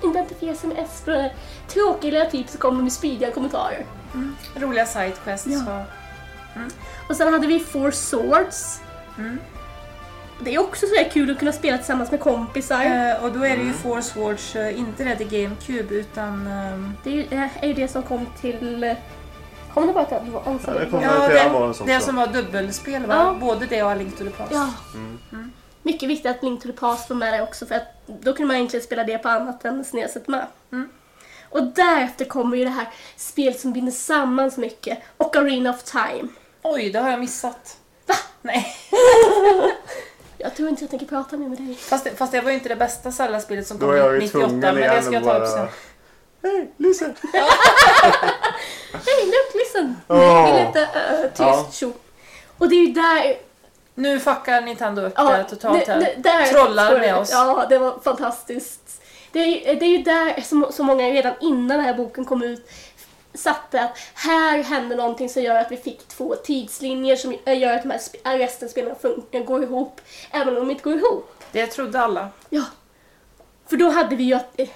identifiera sig med Eslo. Tråkiga lilla tips så kommer med speediga kommentarer. Roliga sidequests. Ja. så. Och sen hade vi Four Swords. Mm. Det är också så här kul att kunna spela tillsammans med kompisar. Eh, och då är det Mm. ju Four Swords, eh, inte det till GameCube utan... ehm, Det är ju, eh, är ju det som kom till... Kommer det bara till Advance? Ja, det kommer Ja, till Advance det, det som var dubbelspel va? Ja. Både det och Link to the Past. Ja. Mm. Mycket viktigt att Link to the Past var med där också för att då kunde man egentligen spela det på annat än Sneset med. Mm. Och därefter kommer ju det här spel som binder samman så mycket. Ocarina of Time. Oj, det har jag missat. Va? Nej. Jag tror inte jag tänker prata mer med dig. Fast det, fast det var ju inte det bästa Zelda-spelet som Då kom ju 98, tvungen men det ska jag ta upp sen. Hej, lyssna! Hej, look, listen! Åh. Det är lite uh, tyst Ja. tjo. Och det är ju där... Nu fuckar Nintendo upp Ja, det totalt här. där Trollar med oss. Ja, det var fantastiskt. Det är ju, det är ju där som så många redan innan den här boken kom ut satte att här hände någonting som gör att vi fick två tidslinjer som gör att de här sp- resten av spelarna fun- går ihop, även om de inte går ihop. Det trodde alla. Ja. För då hade vi ju att eh,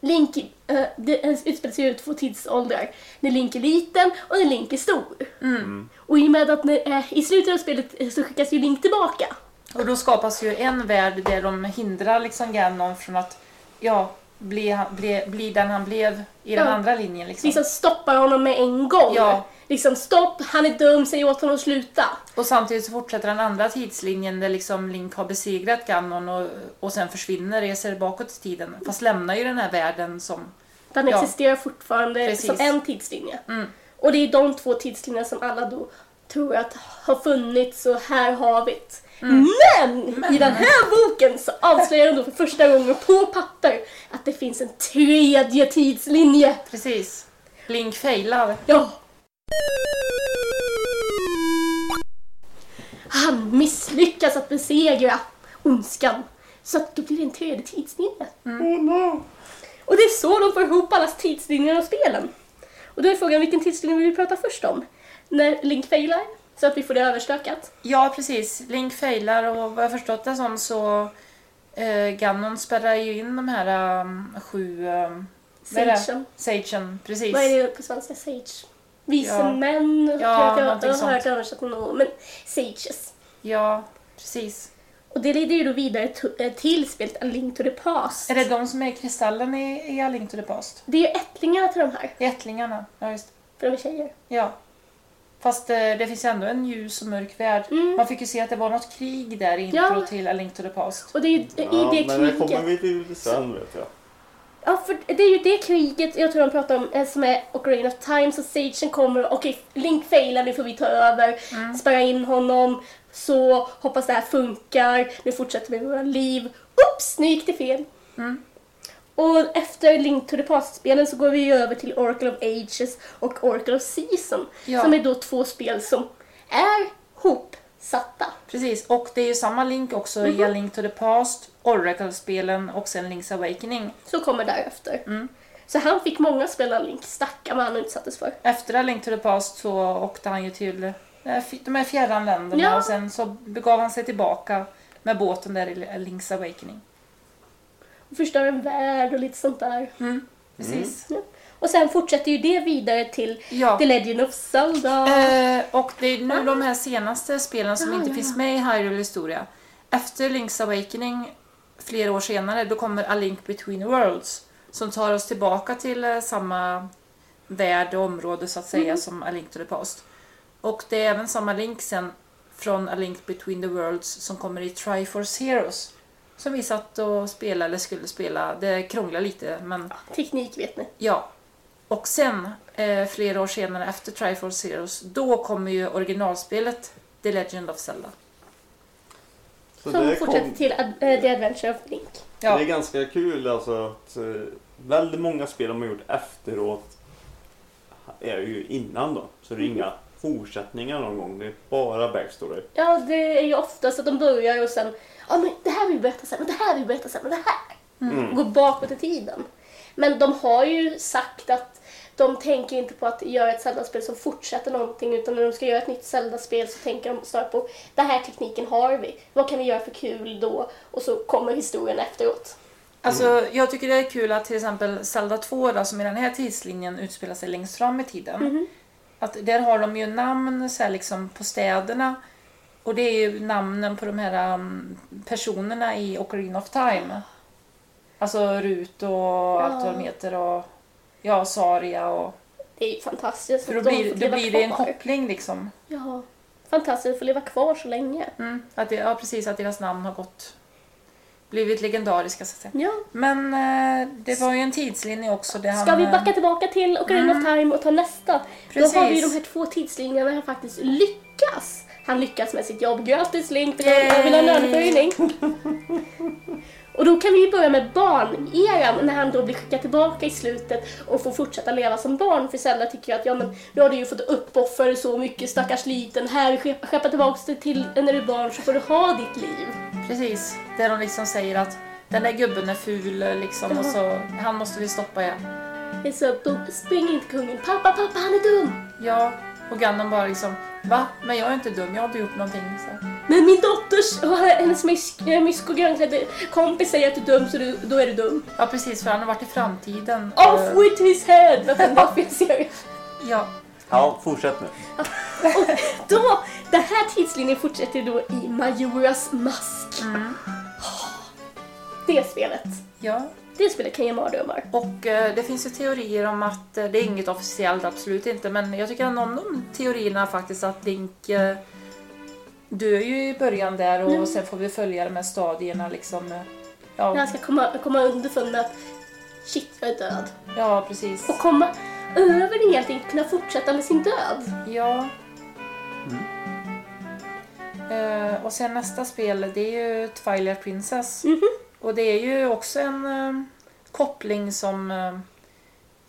Link, eh, det eh, utspelar sig ju två tidsåldrar. När Link är liten och när Link är stor. Och i och med att när, eh, i slutet av spelet så skickas ju Link tillbaka. Och då skapas ju en värld där de hindrar liksom Ganon från att ja, bli, bli, bli den han blev i den Ja. andra linjen. Liksom. Liksom stoppar honom med en gång. Ja. Liksom stopp, han är dum, säg åt honom att sluta. Och samtidigt så fortsätter den andra tidslinjen där liksom Link har besegrat Ganon och, och sen försvinner, reser bakåt i tiden. Fast lämnar ju den här världen som... Den Ja. existerar fortfarande Precis. som en tidslinje. Mm. Och det är de två tidslinjerna som alla då tror att har funnits och här har vi det. Mm. Men, i den här boken så avslöjar de då för första gången på papper att det finns en tredje tidslinje. Precis. Link failar. Ja. Han misslyckas att besegra ondskan. Så att då blir det en tredje tidslinje. Och det är så de får ihop alla tidslinjer och spelen. Och då är frågan vilken tidslinje vill vi prata först om? När Link failar, så att vi får det överstökat. Ja, precis. Link failar och vad jag förstått det som så Eh, Ganon spärrar ju in de här um, sju... Um? Sagen. Sagen, precis. Vad är det på svenska? Sage? Vise Ja. män, Ja, jag, jag, någonting jag har hört sånt. översatt något. Men sages. Ja, precis. Och det leder ju då vidare eh, till spelet A Link to the Past. Är det de som är kristallen i, i A Link to the Past? Det är ju ättlingarna till de här, Det är ättlingarna. Ja, just för de är tjejer. Ja. Fast eh, det finns ändå en ljus och mörk värld. Mm. Man fick ju se att det var något krig där i Ja. intro till A Link to the Past. Och det är ju Ja, i det men det kommer kriget. vi till sen vet jag. Ja, för det är ju det kriget jag tror de pratar om eh, som är Ocarina of Time. Så Sagen kommer och okej, Link failar, nu får vi ta över. Mm. Spärra in honom. Så hoppas det här funkar. Nu fortsätter vi med våra liv. Oops, nu gick det fel. Mm. Och efter Link to the Past-spelen så går vi över till Oracle of Ages och Oracle of Season. Ja. Som är då två spel som är hopsatta. Precis, och det är ju samma Link också Mhm. i A Link to the Past, Oracle-spelen och sen Link's Awakening. Så kommer därefter. Mm. Så han fick många spel av Link, stackarn vad han utsattes för. Efter A Link to the Past så åkte han ju till eh, de här fjärran länderna Ja. och sen så begav han sig tillbaka med båten där i Link's Awakening. Förstör en värld och lite sånt där. Precis. Ja. Och sen fortsätter ju det vidare till Ja. The Legend of Zelda. Eh, och det är nu de här senaste spelen som Ja, inte ja, finns med i Hyrule historia. Efter Link's Awakening, flera år senare, då kommer A Link Between Worlds. Som tar oss tillbaka till eh, samma värld och område så att säga Mm. som A Link to the Past. Och det är även samma Link sen från A Link Between the Worlds som kommer i Triforce Heroes. Som vi satt och spelade eller skulle spela. Det krånglar lite men Teknik vet ni. Ja. Och sen, eh, flera år senare efter Triforce Heroes, då kommer ju originalspelet The Legend of Zelda. Så Som det, fortsätter kom, till Ad- eh, The Adventure of Link. Ja, det är ganska kul alltså att eh, väldigt många spel de har gjort efteråt är ju innan då. Så det är inga fortsättningar någon gång. Det är bara backstory. Ja, det är ju ofta så att de börjar och sen Ja, men det här vill vi berätta sen, och det här vill vi berätta sen, och det här. Mm. Går bakåt i tiden. Men de har ju sagt att de tänker inte på att göra ett Zelda-spel som fortsätter någonting utan när de ska göra ett nytt Zelda-spel så tänker de snarare på den här tekniken har vi. Vad kan vi göra för kul då? Och så kommer historien efteråt. alltså jag tycker det är kul att till exempel Zelda 2 då, som i den här tidslinjen utspelar sig längst fram i tiden. Att där har de ju namn så liksom, på städerna. Och det är ju namnen på de här um, personerna i Ocarina of Time. Alltså Rut och allt vad de heter och ja, Saria och... Det är ju fantastiskt. För då blir, då blir det en koppling liksom. Ja, fantastiskt att få leva kvar så länge. Mm, att det, ja, precis, att deras namn har gått... Blivit legendariska så att säga. Ja. Men eh, det var ju en tidslinje också. Där Ska han, vi eh, backa tillbaka till Ocarina of Time och ta nästa? Precis. Då har vi ju de här två tidslinjerna där han faktiskt lyckas. Han lyckas med sitt jobb. Grattis Link, du vill ha en löneförhöjning? Och då kan vi ju börja med barneran när han då blir skickad tillbaka i slutet och får fortsätta leva som barn. För Zelda tycker ju att ja men nu har du ju fått uppoffra så mycket stackars liten. Här, skeppa, skeppa tillbaka dig till när du är barn så får du ha ditt liv. Precis, där de liksom säger att den där gubben är ful liksom och så han måste vi stoppa ja. Det så, då springer inte kungen. Pappa, pappa, han är dum! Ja, och Ganon bara liksom Va? Men jag är inte dum, jag har inte gjort någonting. Så. Men min dotters och hennes mysk, eh, mysk och kompis säger att du är dum så du, då är du dum. Ja precis, för han har varit i framtiden. Off Eh, with his head! Vad den ser. Ja, Ja, fortsätt nu. Och då, den här tidslinjen fortsätter då i Majoras mask. Det spelet. ja. Det spelet kan ge mardrömmar. Och eh, det finns ju teorier om att, eh, det är inget officiellt, absolut inte, men jag tycker att någon av de teorierna faktiskt att Link eh, dör ju i början där och sen får vi följa de här stadierna liksom. eh, När Ja, han ska komma, komma underfund med att shit, jag är död. ja precis. Och komma över det helt enkelt, kunna fortsätta med sin död. Ja. Eh, och sen nästa spel, det är ju Twilight Princess. Mhm. Och det är ju också en eh, koppling som eh,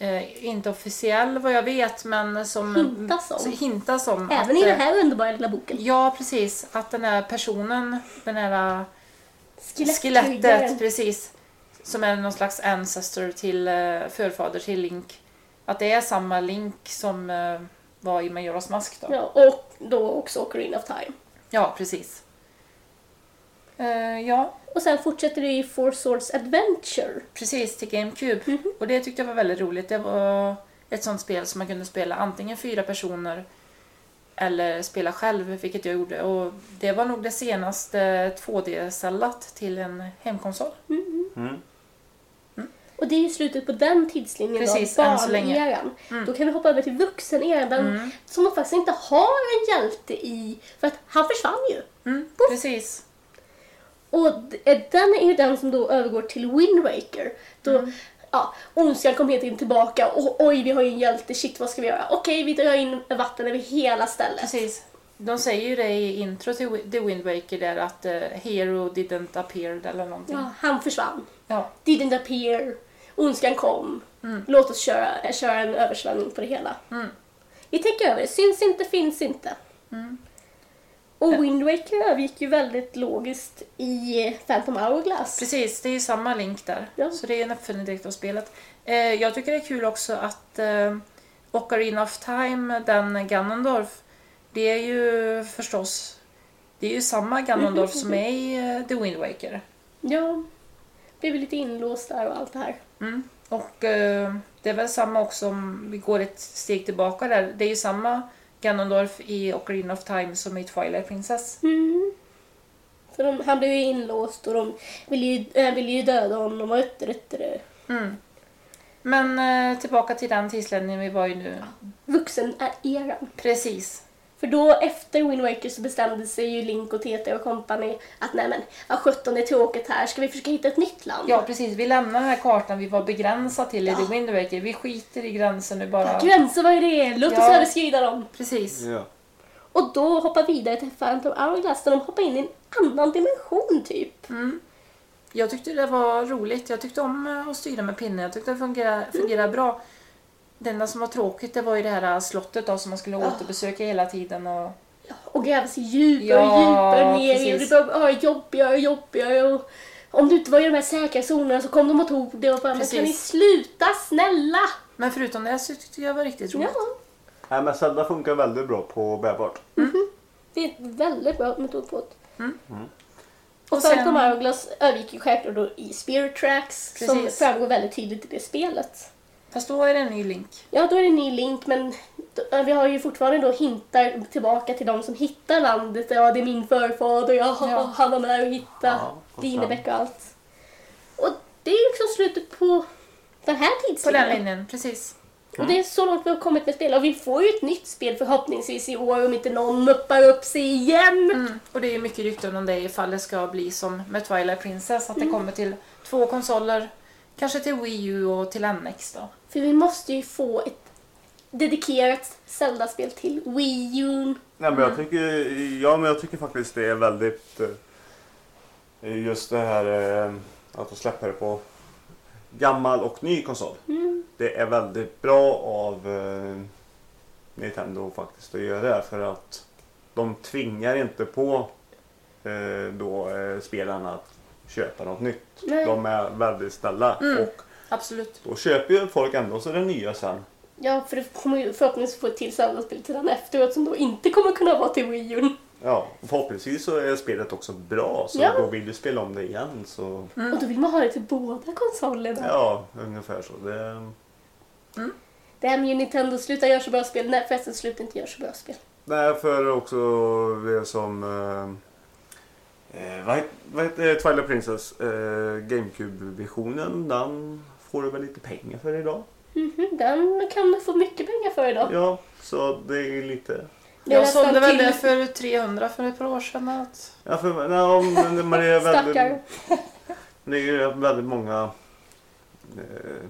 eh, inte officiell vad jag vet, men som Hintas om. hintas om. Även att, i den eh, här underbara lilla boken. Ja, precis. Att den här personen, den här eh, skelettet, precis. Som är någon slags ancestor till förfader till Link. Att det är samma Link som var i Majoras mask då. Ja, och då också Ocarina of Time. Ja, precis. Eh, ja, Och sen fortsätter det i Four Swords Adventure. precis till GameCube. Och det tyckte jag var väldigt roligt. Det var ett sånt spel som man kunde spela antingen fyra personer eller spela själv, vilket jag gjorde. Och det var nog det senaste 2D-sällat till en hemkonsol. Mm. Och det är ju slutet på den tidslinjen Precis, av än så länge. barneran. Då kan vi hoppa över till vuxeneran den, som de faktiskt inte har en hjälte i. För att han försvann ju. Mm, precis. Och eh, den är ju den som då övergår till Wind Waker. Då, Mm. ja, ondskan kom helt in tillbaka och oj, vi har ju en hjälte, shit vad ska vi göra? Okej, vi drar in vatten över hela stället. Precis. De säger ju det i intro till The Wind Waker där att uh, Hero didn't appear eller någonting. Ja, han försvann. Ja. Didn't appear. Ondskan kom. Mm. Låt oss köra, köra en översvämning på det hela. Vi tänker över det. Syns inte, finns inte. Mm. Och Wind Waker övergick ju väldigt logiskt i Phantom Hourglass. Precis, det är ju samma link där. Ja. Så det är en uppföljning direkt av spelet. Eh, jag tycker det är kul också att eh, Ocarina of Time, den Ganondorf, det är ju förstås det är ju samma Ganondorf som är i eh, The Wind Waker. Ja, blev lite inlåst där och allt det här. Mm. Och eh, det är väl samma också om vi går ett steg tillbaka där. Det är ju samma Ganondorf i Ocarina of Time som i Twilight Princess. Mm. För de, han blev ju inlåst och de ville ju, äh, ville ju döda honom och ytter, ytter, Mm. Men eh, tillbaka till den tidslinjen vi var i nu. Vuxen är eran. Precis. För då efter Wind Waker så bestämde sig ju Link och TT och company att nej men, sjutton det är tråkigt här, ska vi försöka hitta ett nytt land? Ja, precis. Vi lämnar den här kartan vi var begränsade till i Ja. The Wind Waker. Vi skiter i gränsen nu bara. Gränser, vad är det? Låt oss Ja. överskrida dem. Precis. Ja. Och då hoppar vidare till Phantom Hourglass där de hoppar in i en annan dimension typ. Jag tyckte det var roligt. Jag tyckte om att styra med pinnen. Jag tyckte det fungerade, fungerade bra. Det enda som var tråkigt det var ju det här slottet då, som man skulle återbesöka hela tiden. Och... Och gräva sig djupare Ja, och djupare ner. i- precis. Det blev ja, jobbigare och jobbigare. Och om du inte var i de här säkra zonerna så kom de och tog det och bara, men Precis. kan ni sluta snälla? Men förutom det så tyckte jag var riktigt roligt. Ja, Nej, men Zelda funkar väldigt bra på bärbart. det är ett väldigt bra metod på det. Och Och sen- Phantom Hourglass övergick ju självklart då i Spirit Tracks som Precis. framgår väldigt tydligt i det spelet. Fast då är det en ny link. Ja, då är det en ny link, men då- vi har ju fortfarande då hintar tillbaka till de som hittar landet. Ja, det är min förfader, ja, Ja. han var med och hittade Ja, Linebäck och allt. Och det är ju liksom slutet på den här På den tidslinjen. linjen, precis. Och det är så långt vi har kommit med spel. Och vi får ju ett nytt spel förhoppningsvis i år om inte någon muppar upp sig igen. Mm. Och det är mycket rykten om det ifall det ska bli som med Twilight Princess. Att det kommer till två konsoler. Kanske till Wii U och till NX då. För vi måste ju få ett dedikerat Zelda-spel till Wii U. Nej, men jag tycker, ja, men jag tycker faktiskt det är väldigt... eh, Just det här eh, att de släpper det på gammal och ny konsol. Det är väldigt bra av eh, Nintendo faktiskt att göra det. För att de tvingar inte på då, spelarna att köpa något nytt. Nej. De är väldigt snälla. Och Absolut. då köper ju folk ändå så det nya sen. Ja, för det kommer ju förhoppningsvis få ett till Zelda-spel till den efteråt som då inte kommer kunna vara till Wii U. Ja, förhoppningsvis så är spelet också bra så Ja. då vill du spela om det igen. Så Och då vill man ha det till båda konsolerna. ja, ungefär så. Det, Det här med ju Nintendo, sluta göra så bra spel. Nej förresten, sluta inte göra så bra spel. nej, för också det som eh, eh, vad, het- vad heter Twilight Princess? Eh, Gamecube-versionen, den får du väl lite pengar för idag? Mhm, Den kan du få mycket pengar för idag. Ja, så det är lite... Det är Jag sålde väl det för 300 för ett par år sedan. Att... Ja, för, nej, men, men det är väldigt, det är väldigt många... Eh,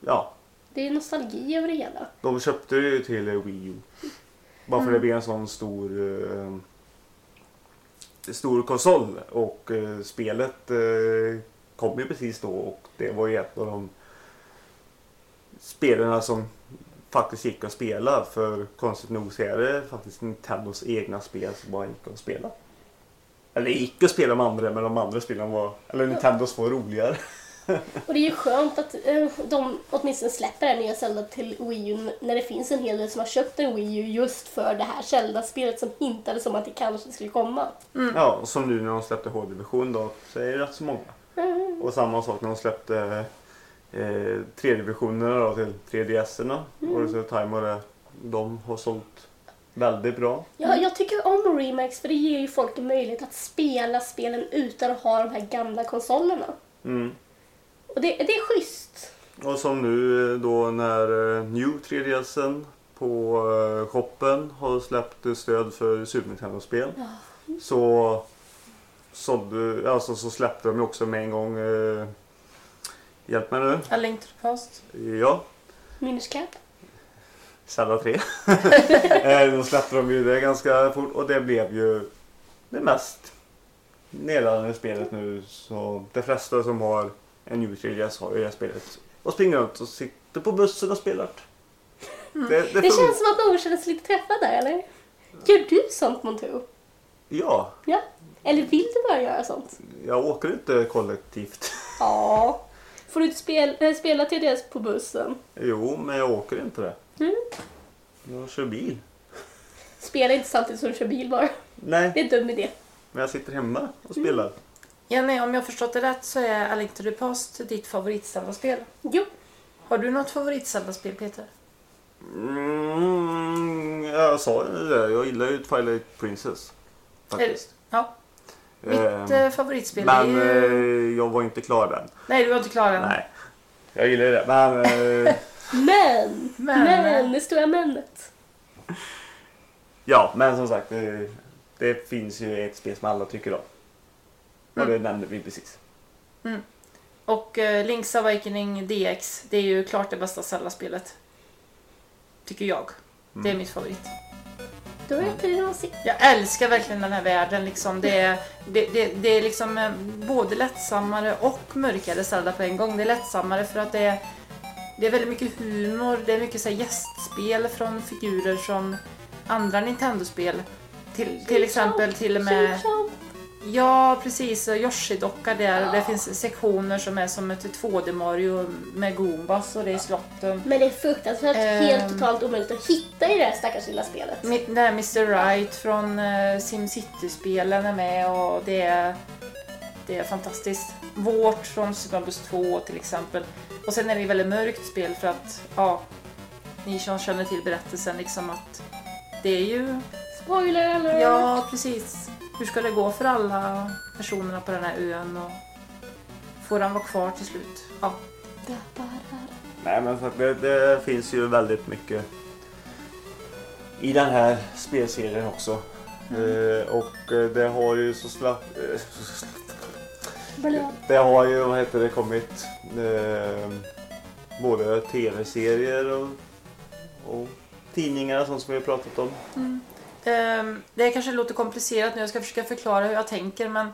ja, Det är nostalgi över det hela. De köpte det ju till Wii U. Bara för det blev en sån stor eh, stor konsol och eh, spelet eh, kom ju precis då och det var ju ett av de spelarna som faktiskt gick att spela för konstigt nog så är det faktiskt Nintendos egna spel som bara gick att spela. Eller gick att spela med andra men de andra spelen var, eller Nintendos var roligare. Och det är ju skönt att eh, de åtminstone släpper det här nya Zelda till Wii U när det finns en hel del som har köpt en Wii U just för det här Zelda-spelet som hintade som att det kanske skulle komma. Ja, och som nu när de släppte HD-version då så är det rätt så många. Mm. Och samma sak när de släppte eh, 3D-versionerna då till 3DS-erna. Mm. Och så Time och det, de har sålt väldigt bra. Ja, jag tycker om remakes för det ger ju folk en möjlighet att spela spelen utan att ha de här gamla konsolerna. Mm. Och det, det är schysst. Och som nu eh, då när eh, New 3DSen på eh, shoppen har släppt stöd för Super Nintendo-spel. Så, sålde, alltså, så släppte de också med en gång eh, Hjälp mig nu. A Link to the Past. Ja, Minuscap. Zelda 3. Eh, Då släppte de ju det ganska fort och det blev ju det mest nedladdade spelet nu. Så de flesta som har en 3DS har ju det här spelet. Och springer runt och sitter på bussen och spelar. Det, det, Det fun- känns som att någon sig lite träffad där, eller? Gör du sånt, Monto? Ja, Ja. Eller vill du bara göra sånt? jag åker inte kollektivt. Ja. Får du inte spel, äh, spela TDS på bussen? Jo, men jag åker inte det. Mm. Jag kör bil. Spela inte samtidigt som du kör bil bara. Nej, Det är en dum idé. men jag sitter hemma och spelar. Jenny, om jag har förstått det rätt så är A Link to the Past ditt favorit spel Jo. Har du något favorit spel Peter? Mm, jag sa ju det, jag gillar ju Twilight Princess. Faktiskt. Ja. Mitt Ehm, eh, favoritspel Men är ju... eh, jag var inte klar än. Nej, du var inte klar än. Nej. Jag gillar det. Men eh, Men! Men- Men! Det stora menet. ja, men som sagt. Det, det finns ju ett spel som alla tycker om. Och Mm. det nämnde vi precis. Och eh, Link's Awakening DX, det är ju klart det bästa Zelda-spelet. Tycker jag. Det är mitt favorit. Rätt i din åsikt. Jag älskar verkligen den här världen. Liksom. Det, är, det, det, det är liksom eh, både lättsammare och mörkare Zelda på en gång. Det är lättsammare för att det är, det är väldigt mycket humor. Det är mycket så här, gästspel från figurer från andra Nintendo-spel. Till, till exempel till och med... Tjom. Ja, precis. Yoshi-docka där. Det finns sektioner som är som ett 2D Mario med Goombas och det är slotten. Men det är fruktansvärt Ehm. helt totalt omöjligt att hitta i det här stackars lilla spelet. Mi- Det här Mr. Right från uh, SimCity-spelen är med och det är, det är fantastiskt. Vårt från Super Mario Bros 2 till exempel. Och sen är det ju väldigt mörkt spel för att, ja, ni som känner till berättelsen liksom att det är ju, Spoiler alert! ja precis, hur ska det gå för alla personerna på den här ön och får han vara kvar till slut? Ja. Nej men det, det finns ju väldigt mycket i den här spelserien också. Eh, och eh, det har ju så slapp... Eh, det har ju, vad heter det, kommit eh, både tv-serier och, och tidningar och sånt som vi har pratat om. Ehm, det kanske låter komplicerat nu, jag ska försöka förklara hur jag tänker men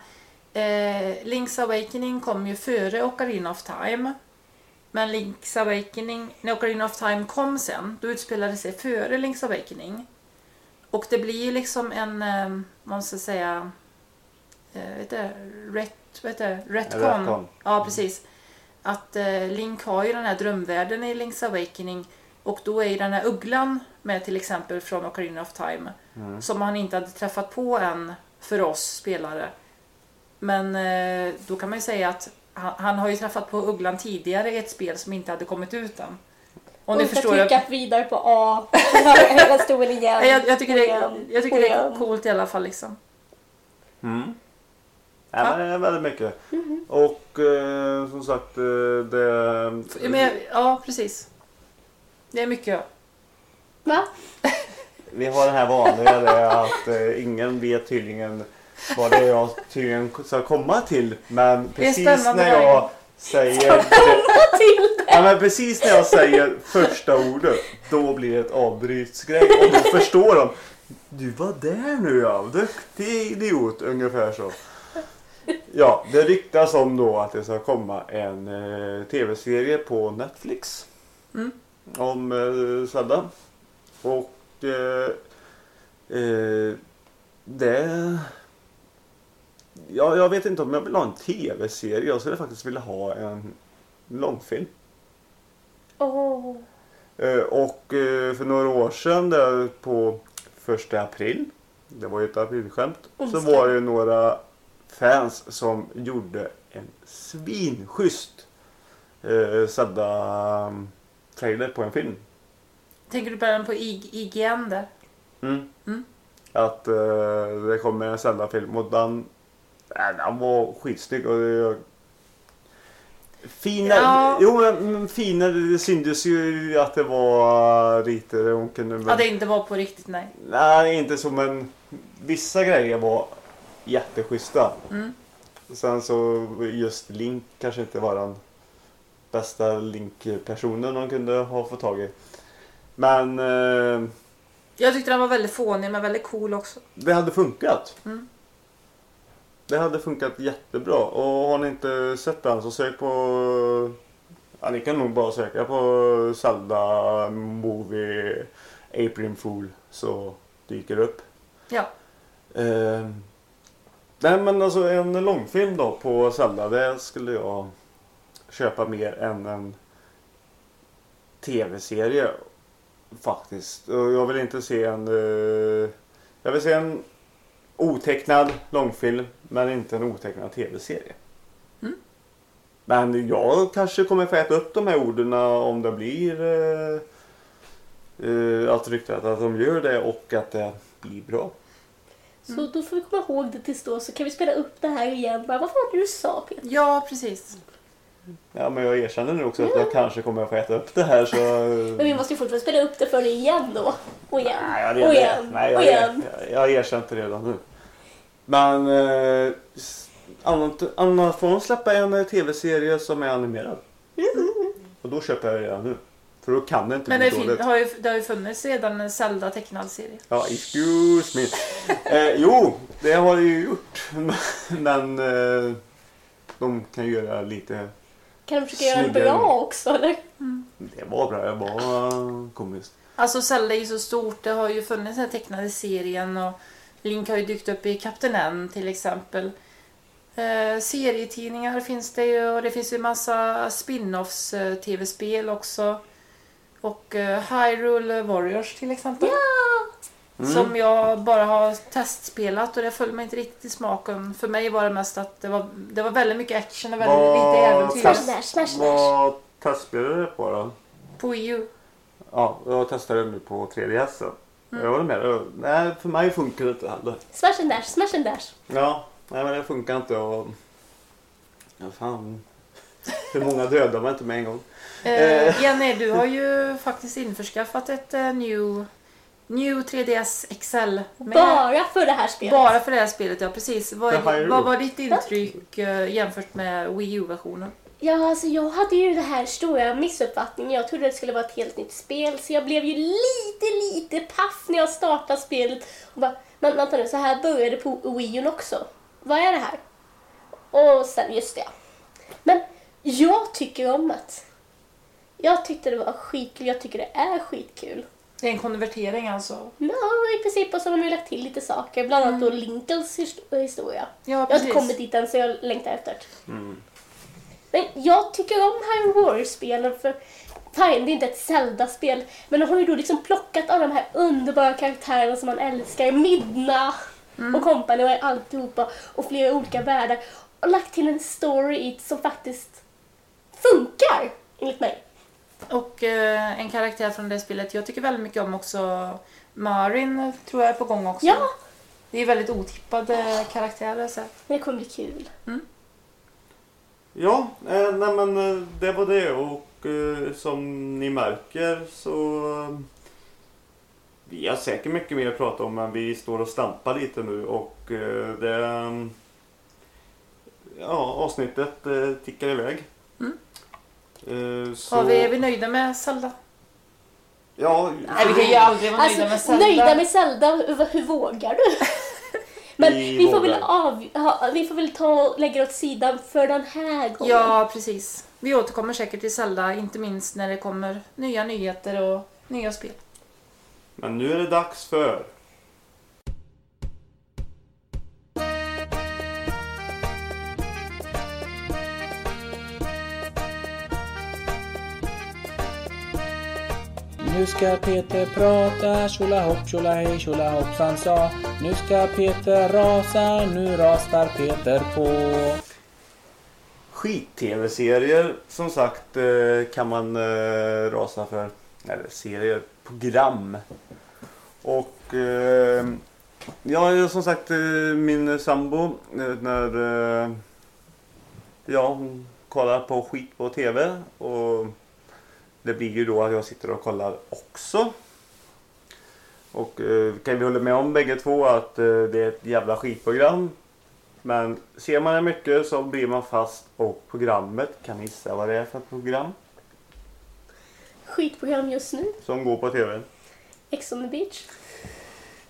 eh, Link's Awakening kom ju före Ocarina of Time. Men Link's Awakening, när Ocarina of Time kom sen, då utspelade det sig före Link's Awakening. Och det blir ju liksom en, eh, man ska säga, eh, vet du, ret, vet du, retcon. retcon. Ja, precis. Att eh, Link har ju den här drömvärlden i Link's Awakening och då är ju den här ugglan med till exempel från Ocarina of Time som han inte hade träffat på än för oss spelare. Men eh, då kan man ju säga att han, han har ju träffat på ugglan tidigare i ett spel som inte hade kommit ut än. Om Och ni förstår. trycka Jag, vidare på A. Hela stolen igen. jag, jag tycker, det, Igen. jag tycker det är Igen. coolt i alla fall. Liksom. Mm. Ja, men det är väldigt mycket. Mhm. Och eh, som sagt, eh, det... Men, ja, precis. Det är mycket. Va? Vi har den här vanliga det att eh, ingen vet tydligen vad det är jag tydligen ska komma till. Men precis spännande när jag säger Till ja, men precis när jag säger första ordet då blir det ett avbrytsgrej och då förstår de. Du var där nu ja, duktig idiot ungefär så. Ja, det ryktas om då att det ska komma en eh, tv-serie på Netflix. Mm. Om eh, Zelda. Och eh, eh, det... Ja, jag vet inte om jag vill ha en tv-serie. Jag skulle faktiskt vilja ha en långfilm. Eh, Och eh, för några år sedan där på första april, det var ju ett aprilskämt, så var det några fans som gjorde en svinschysst eh, Zelda-trailer på en film. Tänker du på den på IGN där? Mm. Mm. Att eh, det kommer en Zelda-film och den, äh, den var skitsnygg. Och det, fina, Ja. Jo men men fina, det syntes ju att det var lite, hon kunde väl- Ja, det inte var på riktigt, nej. Nej, inte så men vissa grejer var jätteschyssta. Mm. Sen så just Link kanske inte var den bästa Link-personen de kunde ha fått tag i. Men eh, Jag tyckte den var väldigt fånig men väldigt cool också. det hade funkat. Mm. Det hade funkat jättebra. Och har ni inte sett den så sök på... Ja, ni kan nog bara söka på Zelda Movie April Fool så dyker det upp. Ja. Eh, nej men alltså en långfilm då på Zelda det skulle jag köpa mer än en tv-serie faktiskt. Och jag vill inte se en... Eh, jag vill se en otecknad långfilm men inte en otecknad tv-serie. Mm. Men jag kanske kommer få äta upp de här orden om det blir eh, eh, att ryktet att de gör det och att det blir bra. Så då får vi komma ihåg det tills då så kan vi spela upp det här igen. Bara, vad var det du sa Peter? Ja, precis. Ja, men jag erkänner nu också att jag kanske kommer att få äta upp det här så... Men vi måste ju fortfarande spela upp det för dig igen då. Och igen. Nej, jag, och redan, igen. nej, och jag, igen. jag, jag har erkänt det redan nu. Men eh, annat, annat får de släppa en eh, tv-serie som är animerad. Och då köper jag redan nu. För då kan det inte Men bli det, dåligt. har ju, det har ju funnits redan en Zelda tecknad serie. Ja, excuse me. Eh, jo, det har det ju gjort. Men eh, de kan göra lite... Kan de försöka göra det bra också eller? Det var bra, det var komiskt. Alltså Zelda är ju så stort. Det har ju funnits den här tecknade serien och Link har ju dykt upp i Kapten N till exempel. Eh, serietidningar finns det ju och det finns ju massa spin-offs eh, tv-spel också. Och eh, Hyrule Warriors till exempel. Mm. Som jag bara har testspelat och det föll mig inte riktigt i smaken. För mig var det mest att det var, det var väldigt mycket action och väldigt Vad- lite äventyr. Smash, smash, smash, smash. Vad testspelade du på då? På Wii U. Ja, jag testade nu på 3DS. Mm. Jag håller med dig. Nej, för mig funkar det inte heller. Smash and dash, smash and dash. Ja, nej men det funkar inte och... Ja, fan. Hur många dödar man inte med en gång? Eh, Jenny, du har ju faktiskt införskaffat ett eh, New, New 3DS XL. Med, Bara för det här spelet. bara för det här spelet, ja precis. Vad, är, vad var ditt intryck eh, jämfört med Wii U-versionen? Ja, alltså jag hade ju det här stora missuppfattningen. Jag trodde det skulle vara ett helt nytt spel, så jag blev ju lite, lite paff när jag startade spelet. Och bara, men vänta nu, så här började det på Wii U också. Vad är det här? Och sen, just det. Men jag tycker om det. Jag tyckte det var skitkul, jag tycker det är skitkul. Det är en konvertering alltså. Ja, i princip. Och så har de ju lagt till lite saker, bland annat då Linkels his- historia. Ja, Jag har inte kommit dit än så jag längtar efter det. Men jag tycker om Hyrule Warriors-spelen för fine, det är inte ett Zelda-spel. Men de har ju då liksom plockat alla de här underbara karaktärerna som man älskar, Midna och kompani och alltihopa. Och flera olika världar. Och lagt till en story i som faktiskt funkar enligt mig. Och eh, en karaktär från det spelet jag tycker väldigt mycket om också. Marin tror jag är på gång också. Ja, Det är väldigt otippade karaktärer. Så. men det kommer bli kul. Ja, eh, nej men eh, det var det och eh, som ni märker så eh, vi har säkert mycket mer att prata om men vi står och stampar lite nu och eh, det eh, ja, avsnittet eh, tickar iväg. Mm. Eh, så, Har vi, är vi nöjda med Zelda? Ja, Nej, vi kan ju aldrig vara Alltså, nöjda med Zelda. nöjda med Zelda, hur, hur vågar du? Men Vi vi, får väl av, ha, vi får väl ta och lägga åt sidan för den här gången. Ja, precis. Vi återkommer säkert till Zelda, inte minst när det kommer nya nyheter och nya spel. men nu är det dags för Nu ska Peter prata, tjolahopp, tjolahej, tjolahoppsan sa. Nu ska Peter rasa, nu rasar Peter på. Skit-tv-serier som sagt eh, kan man eh, rasa för. Eller serier, program. Och eh, ja, som sagt min sambo när ja, hon kollar på skit på tv och det blir ju då att jag sitter och kollar också. Och eh, kan vi hålla med om bägge två att eh, det är ett jävla skitprogram. Men ser man det mycket så blir man fast och programmet, kan ni gissa vad det är för program Skitprogram just nu. som går på tv? Ex on the beach.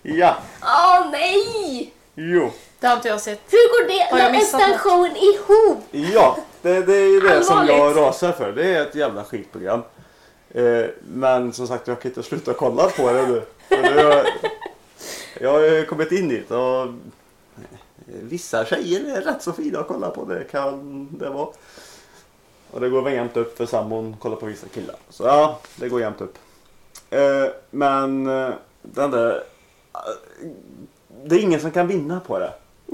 Ja, Åh nej! jo, Det har inte jag sett. Hur går det Har jag med missat den något? showen ihop? ja, det, det är ju det som jag rasar för. Det är ett jävla skitprogram. Eh, men som sagt, jag kan inte sluta kolla på det nu. Jag har ju kommit in dit och vissa tjejer är rätt så fina att kolla på. Det kan det vara. Och det går väl jämnt upp för sambon kollar på vissa killar. Så ja, det går jämnt upp. Eh, men eh, den där... det är ingen som kan vinna på det.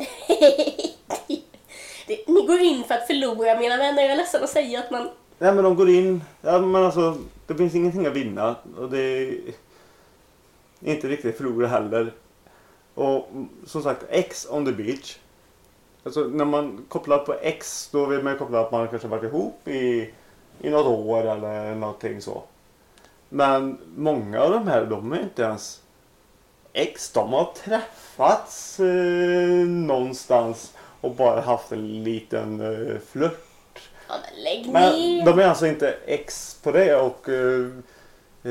Det- Ni går in för att förlora mina vänner. Jag är ledsen att säga att man... Nej men de går in, ja, men alltså det finns ingenting att vinna och det är inte riktigt förlora heller. Och som sagt, X on the beach. Alltså när man kopplar på X då vill man koppla att man kanske varit ihop i, i något år eller någonting så. Men många av de här de är inte ens X. De har träffats eh, någonstans och bara haft en liten eh, flört. Ja, men lägg Men ner. de är alltså inte ex på det och eh,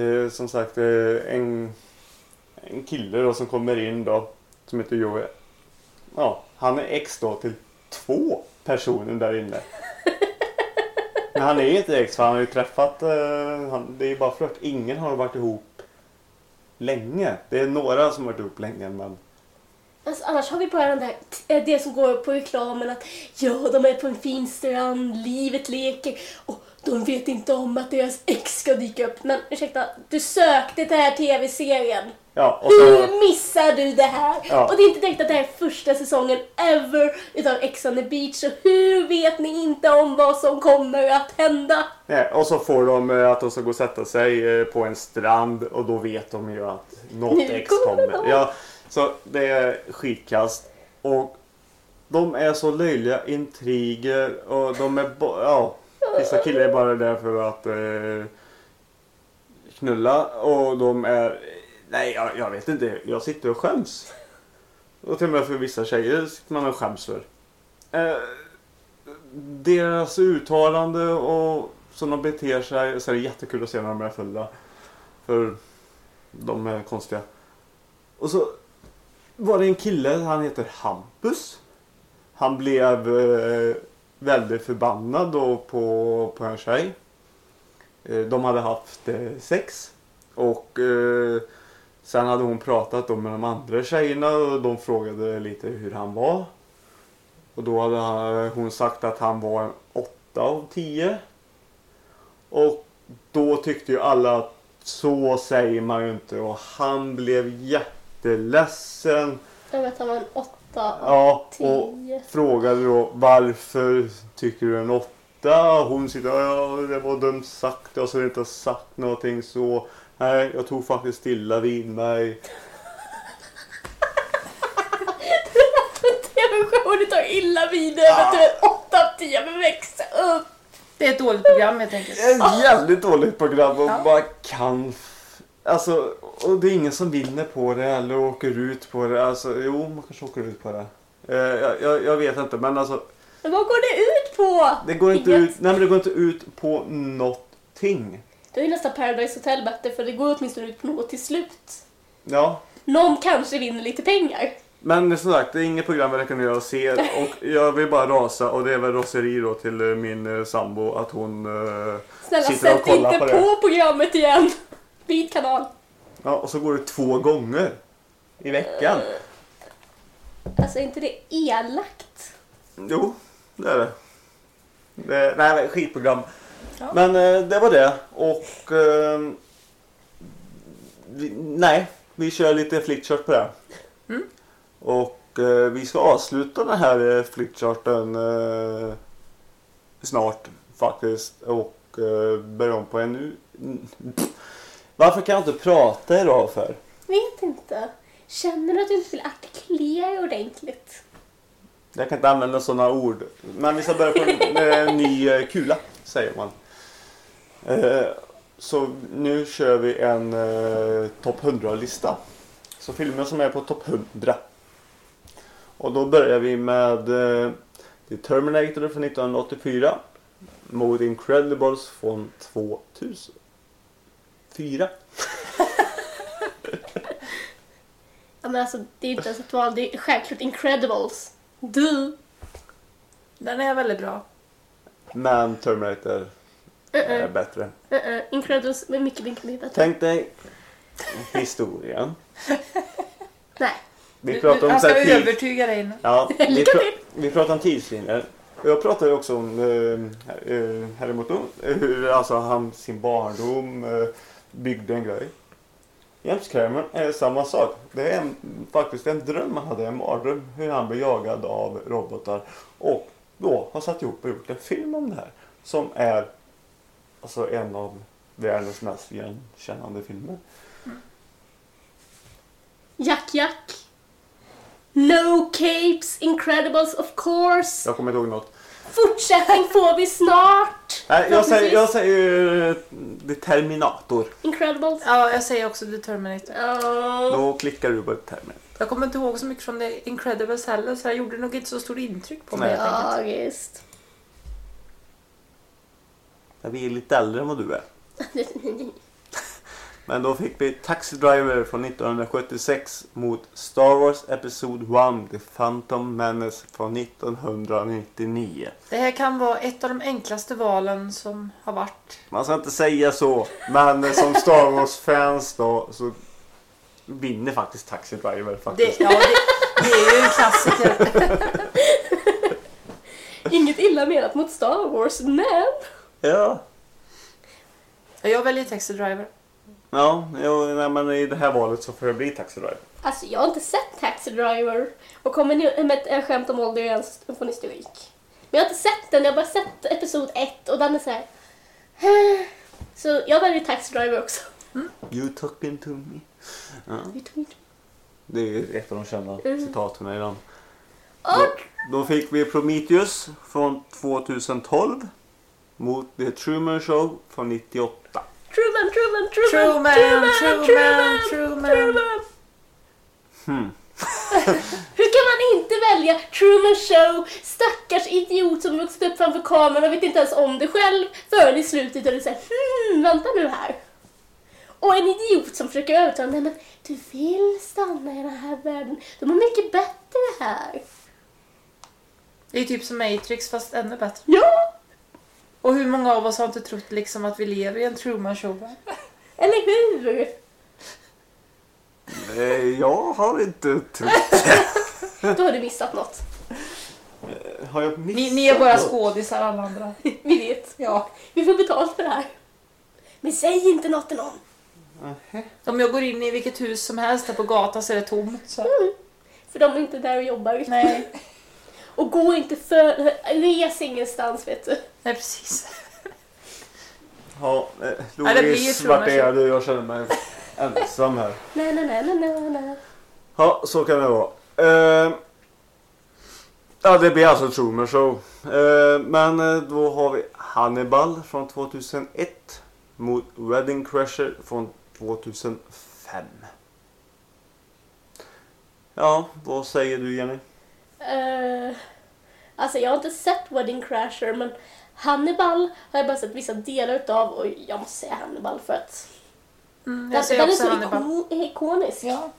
eh, som sagt eh, en, en kille då som kommer in då som heter Joey. Ja, han är ex då till två personer där inne. Men han är inte ex för han har ju träffat, eh, han, det är ju bara flört. Ingen har varit ihop länge. Det är några som har varit ihop länge men Alltså, annars har vi bara den där, eh, det som går på reklamen att ja, de är på en fin strand, livet leker och de vet inte om att deras ex ska dyka upp. Men ursäkta, du sökte den här tv-serien. ja. Och så, Hur missar du det här? Ja. Och det är inte direkt att det här är första säsongen ever utav Ex on the beach. Så hur vet ni inte om vad som kommer att hända? nej, och så får de eh, att de ska gå och sätta sig eh, på en strand och då vet de ju att något Nu ex kommer kommer. Ja, så det är skitkast. Och de är så löjliga intriger och de är bara, ja, vissa killar är bara där för att eh, knulla och de är, nej jag, jag vet inte, jag sitter och skäms. Och till och med för vissa tjejer sitter man och skäms för. Eh, deras uttalande och som de beter sig så är det jättekul att se när de är fulla. För de är konstiga. Och så var det en kille, han heter Hampus. Han blev eh, väldigt förbannad då på, på en tjej. Eh, de hade haft eh, sex. Och eh, sen hade hon pratat då med de andra tjejerna och de frågade lite hur han var. Och då hade han- hon sagt att han var en 8 av 10. Och då tyckte ju alla att så säger man ju inte och han blev jätte jätteledsen. Jag vet han var en åtta Ja, och tio. frågade då varför tycker du en åtta? Hon sitter ja det var dumt sagt, jag skulle inte ha sagt någonting så. Nej, jag tog faktiskt stilla vid mig. TV-show, du tar illa vid dig över att du är en åtta av tio, men väx upp! Det är ett dåligt program helt enkelt. Det är ett jävligt dåligt program och Ja. bara kan... Alltså, och det är ingen som vinner på det eller åker ut på det. Alltså, jo, man kanske åker ut på det. Eh, jag, jag, jag vet inte, men alltså. Men vad går det ut på? Det går inte Inget. ut, nej, men det går inte ut på någonting. Då är nästan Paradise Hotel bättre för det går åtminstone ut på något till slut. Ja, Någon kanske vinner lite pengar. men som sagt, det är inget program jag rekommenderar att se. Och jag vill bara rasa och det är väl raseri då till eh, min eh, sambo att hon eh, Snälla sätt inte på det. programmet igen. Byt kanal. Ja, och så går det två gånger i veckan. Alltså är inte det elakt? Jo, det är det. det nej, skitprogram. Ja. Men eh, det var det. Och eh, vi, nej, vi kör lite flickchart på det. Och eh, vi ska avsluta den här eh, flickcharten eh, snart faktiskt. Och eh, börja om på en nu. Varför kan jag inte prata idag för? Vet inte. Känner du att du inte vill artikulera ordentligt? Jag kan inte använda sådana ord. Men vi ska börja på en eh, ny eh, kula, säger man. Eh, så nu kör vi en eh, topp 100-lista. Så filmer som är på topp 100. Och då börjar vi med eh, The Terminator från 1984. Mot Incredibles från 2004. Ja, men alltså, det är inte ens ett val. Det är självklart Incredibles. Du. Den är väldigt bra. Men Terminator är bättre. Uh-uh. Incredibles är mycket, mycket, mycket bättre. Tänk dig historien. Nej. Vi pratar om Han så ska här tid- övertyga dig nu. Ja, vi, pra- vi pratar om tidslinjer. Och Jag pratade också om eh, eh, Harry Moto, hur alltså han sin barndom eh, byggde en grej. Cameron är samma sak. Det är en, faktiskt en dröm han hade, en mardröm, hur han blev jagad av robotar. Och då har satt ihop och gjort en film om det här. Som är alltså en av världens mest igenkännande filmer. Jack Jack. No capes, Incredibles of course. Jag kommer inte ihåg något. Fortsättning får vi snart. Nej, jag säger, jag säger eh, The Terminator. Incredibles. Ja, jag säger också The Terminator. Ja. Då klickar du på Terminator. Jag kommer inte ihåg så mycket från The Incredibles heller så jag gjorde nog inte så stort intryck på mig Nej. Ja, visst. Vi är lite äldre än vad du är. Men då fick vi Taxi Driver från 1976 mot Star Wars Episod 1 The Phantom Menace från 1999. Det här kan vara ett av de enklaste valen som har varit. Man ska inte säga så, men som Star Wars-fans då så vinner faktiskt Taxi Driver Det, faktiskt. ja, det, det är ju en klassiker. Inget illa menat mot Star Wars, men... Ja, Jag väljer Taxi Driver. Ja jo, nej, men i det här valet så får det bli Taxi Driver. Alltså jag har inte sett Taxi Driver. Och kommer ni med ett skämt om ålder igen så får ni stryk. Men jag har inte sett den, jag har bara sett episod 1 och den är så här. Så jag väljer Taxi Driver också. You talking to me. Ja, det är ju ett av de kända citaten i den. Då, då fick vi Prometheus från 2012 mot The Truman Show från 98. Truman, Truman, Truman, Truman, Truman, Truman. Truman. Hmm. Hur kan man inte välja Truman Show, stackars idiot som vuxit upp framför kameran och vet inte ens om det själv förrän i slutet och det säger hmm, vänta nu här. Och en idiot som försöker övertala nej men du vill stanna i den här världen, de är mycket bättre här. Det är typ som Matrix fast ännu bättre. Ja, Och hur många av oss har inte trott liksom att vi lever i en Truman show? eller hur? Eh, jag har inte trott... Då har du missat något. Har jag missat Ni, ni är bara något? skådisar alla andra. Vi vet. Ja. Vi får betalt för det här. Men säg inte något till någon. Om jag går in i vilket hus som helst där på gatan så är det tomt. Så. För de är inte där och jobbar. Nej. Och gå inte för... Res ingenstans vet du. Nej, precis. Ja, eh, Ja, det blir ju Truman vart är du? Jag känner mig ensam här. Nej, nej, nej, nej, nej, nej. Ja, så kan det vara. Eh, ja, det blir alltså Truman Show. Eh, men eh, då har vi Hannibal från 2001 mot Wedding Crasher från 2005. Ja, vad säger du Jenny? Eh, alltså jag har inte sett Wedding Crasher men Hannibal har jag bara sett vissa delar utav och jag måste säga Hannibal för att Mm, den, jag säger den är så Hannibal. iko- ikonisk. Ja.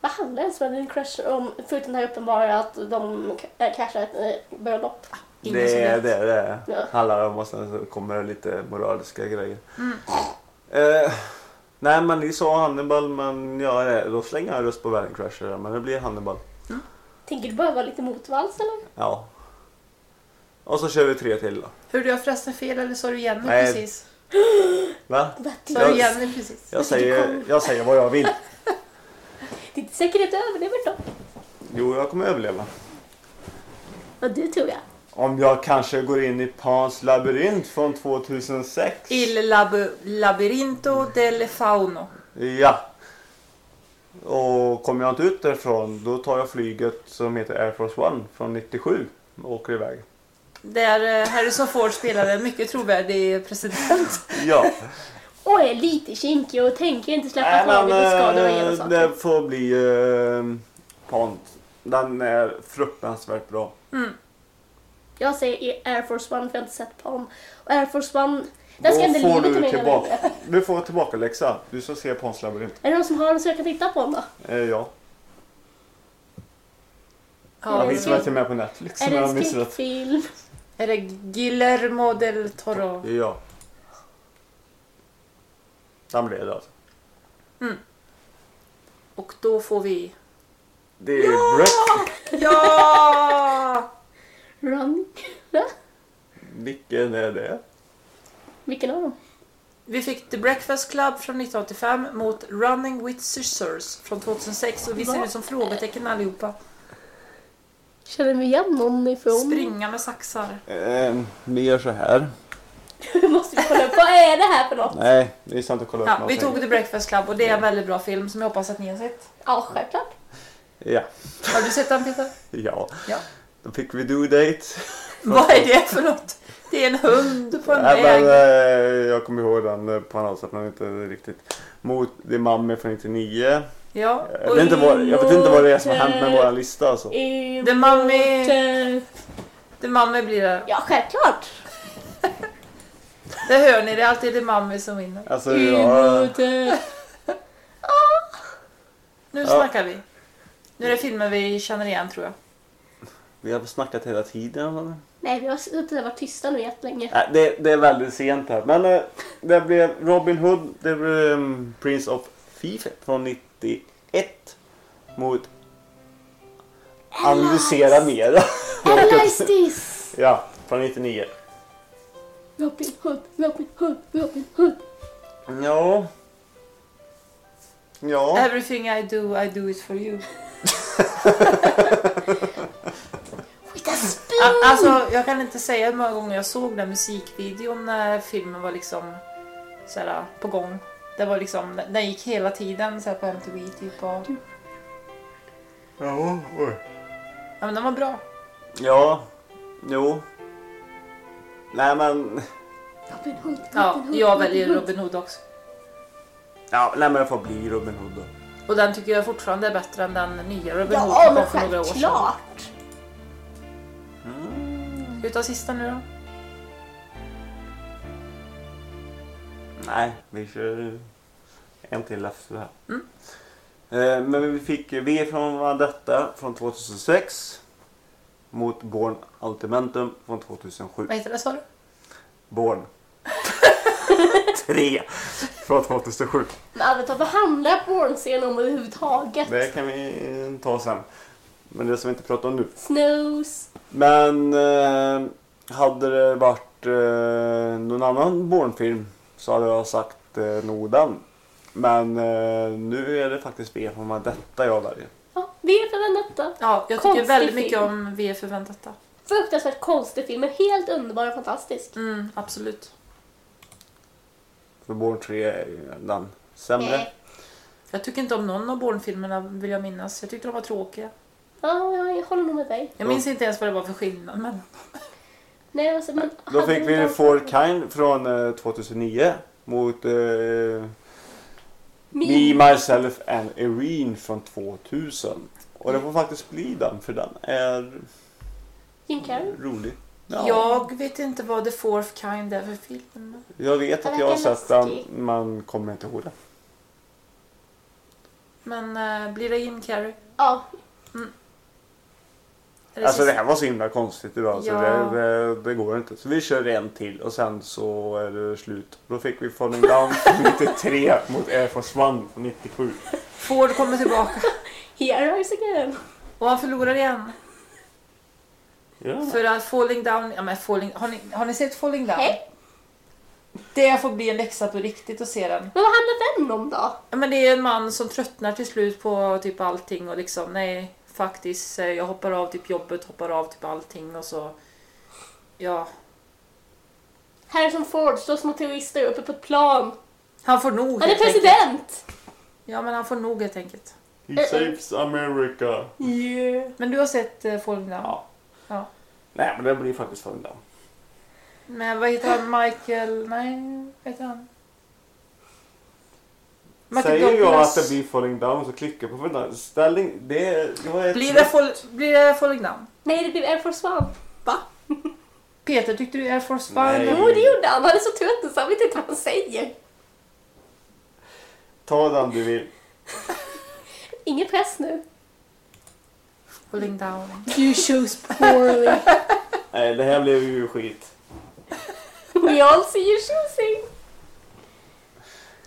Vad handlar ens Wedding Crasher om? Förutom det här uppenbara att de cashar ett äh, bröllop. Ingen det är det det Ja. handlar om och sen så kommer det lite moraliska grejer. Mm. Eh, nej men ni sa Hannibal men ja, eh, då slänger jag röst på Wedding Crasher men det blir Hannibal. Tänker du bara vara lite motvalls eller? Ja. Och så kör vi tre till då. Hörde jag förresten fel eller sa du Jenny Nej. precis? Va? Sa du Jenny precis? Jag säger, jag säger vad jag vill. Det är inte säkert att du överlever då. Jo, jag kommer överleva. Och du tror jag. Om jag kanske går in i Pans labyrint från 2006. Il lab labirinto del fauno. Ja. Och kommer jag inte ut därifrån då tar jag flyget som heter Air Force One från 97 och åker iväg. Där eh, Harrison Ford spelade en mycket trovärdig president. Ja. Och är lite kinkig och tänker inte släppa men, taget och skada och hela eh, det får bli eh, Pant. Den är fruktansvärt bra. Jag säger Air Force One för jag har inte sett. Och Air Force One, Då får du tillbaka. Du får tillbaka läxa. Du ska se Pans labyrint. Är det någon som har den så jag kan titta på den då? Eh, ja. Ja, Jag är- väl till och med på Netflix. Är det jag en minns rätt. skräckfilm? Är det Guillermo del Toro? Ja. Den blev det alltså. Och då får vi... Det är Brett. Ja! Run. Va? Vilken är det? Vilken av dem? Vi fick The Breakfast Club från 1985 mot Running with Scissors från 2006 och vi ser ut som frågetecken allihopa. Känner vi igen någon ifrån? Springa med saxar. Eh, vi gör så här. Nu måste vi kolla upp. Vad är det här för något? Nej, vi ska inte kolla upp Ja, vi någonting. tog The Breakfast Club och det är en väldigt bra film som jag hoppas att ni har sett. Ja, självklart. Ja. Har du sett den Peter? ja. Ja. Då fick vi do date. Vad är det för något? Det är en hund på en Nej, väg. men, eh, jag kommer ihåg den eh, på annat sätt men inte riktigt. Mot The Mummy från 99. Ja. Jag vet, inte vad, jag vet inte vad det är som har hänt med våran lista alltså. The Mummy. The Mummy blir det. Ja, självklart. Det hör ni, det är alltid The Mummy som vinner. Alltså, jag, Nu Ja. snackar vi. Nu är det filmer vi känner igen tror jag. vi har snackat hela tiden. Nej, vi har suttit och varit tysta nu jättelänge. Nej, det, det är väldigt sent här. Men eh, det blev Robin Hood, det blev um, Prince of Thief från 91 mot Analysera mera. Analyze this! ja, från 99. Robin Hood, Robin Hood, Robin Hood. Ja. Ja. Everything I do, I do it for you. With a spoon! A- Alltså, jag kan inte säga hur många gånger jag såg den musikvideon när filmen var liksom såhär, på gång. Det var liksom, den gick hela tiden så här på MTV typ. Och, Ja, oj. ja men den var bra. Ja, jo. Nej men, Robin Hood, Ja, Robin Hood, jag väljer. Robin Hood också. ja, nej men det får bli Robin Hood då. Och den tycker jag fortfarande är bättre än den nya Robin Hood Ja, som men kom för några år sedan. självklart! Ska vi ta sista nu då? Nej, vi kör en till efter det här. Mm. Eh, Men vi fick V från Vendetta från 2006 mot Born Ultimentum från 2007. Vad heter det sa du? Born. 3 från 2007. Men Alberta, vad handlar Born-serien om överhuvudtaget? Det kan vi ta sen. Men det som vi inte pratar om nu. Snows. Men eh, hade det varit eh, någon annan Bourne-film så hade jag sagt eh, nog den. Men eh, nu är det faktiskt V från detta jag väljer. Ja, V för Vendetta. Ja, jag tycker Konstig väldigt mycket film. om V för Vendetta. Fruktansvärt konstig film, men helt underbar och fantastisk. Mm, absolut. För Bourne 3 är ju den sämre. Nej. Jag tycker inte om någon av Bourne-filmerna vill jag minnas. Jag tyckte de var tråkiga. Ja, jag håller nog med dig. Jag minns inte ens vad det var för skillnad. Men... Nej, alltså, men Då hade fick vi inte- For Kind från eh, 2009 mot eh, Me, Myself and Irene från 2000. Och det får faktiskt bli den för den är Jim Carrey. rolig. Jag vet inte vad The Fourth Kind är för film. Jag vet att Den jag har verkar sett den läskig. men kommer inte ihåg det. Men äh, blir det Jim Carrey? Ja, det Alltså det här var så himla konstigt idag så Ja. det, det, det går inte. Så vi kör en till och sen så är det slut. Då fick vi Falling Down från 93 mot Air Force One från 97. Ford kommer tillbaka. Here is again. Och han förlorar igen. Ja. För att Falling Down... Ja, men falling, har, ni, har ni sett Falling Down? Nej. Det får bli en läxa på riktigt att se den. Men vad handlar den om då? Ja, men det är en man som tröttnar till slut på typ allting och liksom nej, faktiskt eh, jag hoppar av typ jobbet, hoppar av typ allting och så ja, Harrison Ford står som terrorister uppe på ett plan. han får nog Han är president! Ja, men han får nog helt enkelt. He saves America. Yeah. Men du har sett uh, Falling Down? Ja. Ja. Nej men det blir faktiskt Falling Down. Men vad heter han? Michael... Nej, vad heter han? Säger jag att det blir Falling Down så klickar jag på Down. Ställning, det är... Jag är Blir det, fall, blir det Falling Down? Nej, det blev Air Force One. Va? Peter, tyckte du Air Force Nej. One? Jo, det gjorde han. Han är så trött så han vet inte vad han säger. Ta den du vill. Ingen press nu. Falling Down. You chose poorly. Nej det här blev ju skit. We all see you choosing.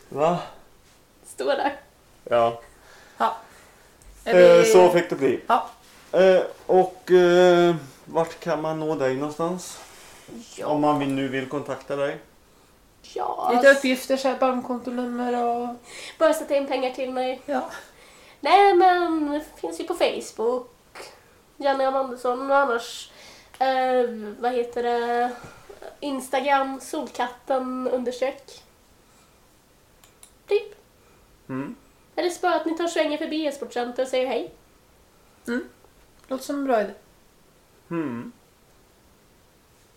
Va? Står där. Ja. Är Eh, vi- så fick det bli. Ja. Eh, och eh, vart kan man nå dig någonstans? Om man nu vill kontakta dig. Ja. Lite uppgifter, så här, bankkontonummer och... Bara sätta in pengar till mig. Ja. Nej, men finns ju på Facebook. Jan Andersson och annars, eh, vad heter det, Instagram, solkatten understreck. Typ. Mm. Eller så bara att ni tar svängen förbi e-sportcenter och säger hej. Låter som en bra idé. Mm.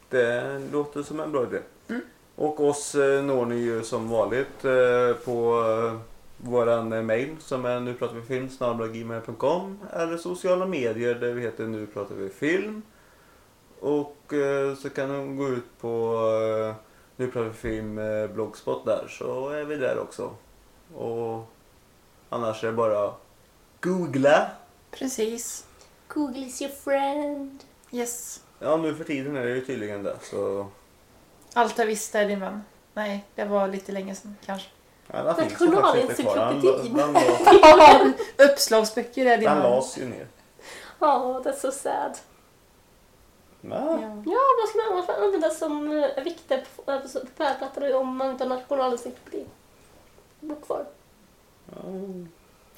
Det låter som en bra idé. Mm. Och oss eh, når ni ju som vanligt eh, på eh, våran mail som är nu pratar vi film gmail.com eller sociala medier där vi heter nu pratar vi film. Och så kan de gå ut på nu pratar vi film blogspot där så är vi där också. Och annars är det bara googla. Precis. Google is your friend. Yes. Ja nu för tiden är det ju tydligen det så Alta Vista är din vän. Nej, det var lite länge sedan kanske. Ja, den finns ju faktiskt inte kvar. Den, den, Uppslagsböcker är din den vän. lades ju ner. Ja, that's so sad. Ja. Ja. Vad ska man använda som eh, vikter på pärlplattor om man inte har nationalencyklopedi? Bok kvar.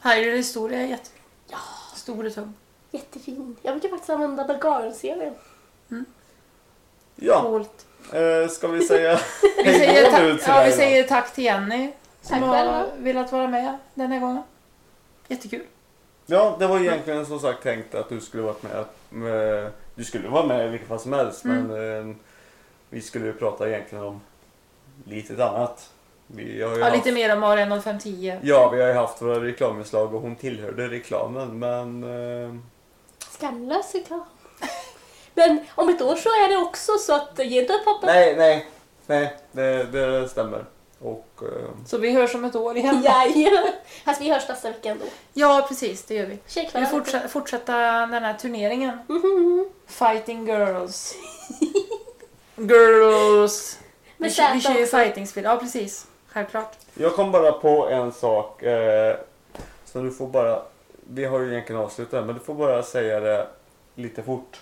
Hyrule historia är jättebra. Ja. Stor och tung. Jättefin. Jag brukar faktiskt använda Bulgaren-serien. ja, Coolt. eh, ska vi säga Vi säger, ta- till ja, vi säger tack till Jenny som Tack har velat vara med den här gången. Jättekul. Ja, det var egentligen som sagt tänkt att du skulle varit med. med du skulle vara med i vilket fall som helst Mm. men eh, vi skulle ju prata egentligen om lite annat. Vi har ju Ja, haft, lite mer om AR0510. Ja, vi har ju haft våra reklaminslag och hon tillhörde reklamen men eh, Skamlös reklam. Men om ett år så är det också så att ge inte upp hoppet. nej, nej, nej, det, det stämmer. Och eh, Så vi hörs om ett år igen. Jajamän. Fast vi hörs nästa vecka ändå. Ja, precis. Det gör vi. Vi Tjejkvällar. fortsätta, den här turneringen. Mhm. Fighting girls. girls. Vi, vi kör ju fightingspel. Ja, precis. Självklart. Jag kom bara på en sak. Eh, så du får bara... Vi har ju egentligen avslutat men du får bara säga det lite fort.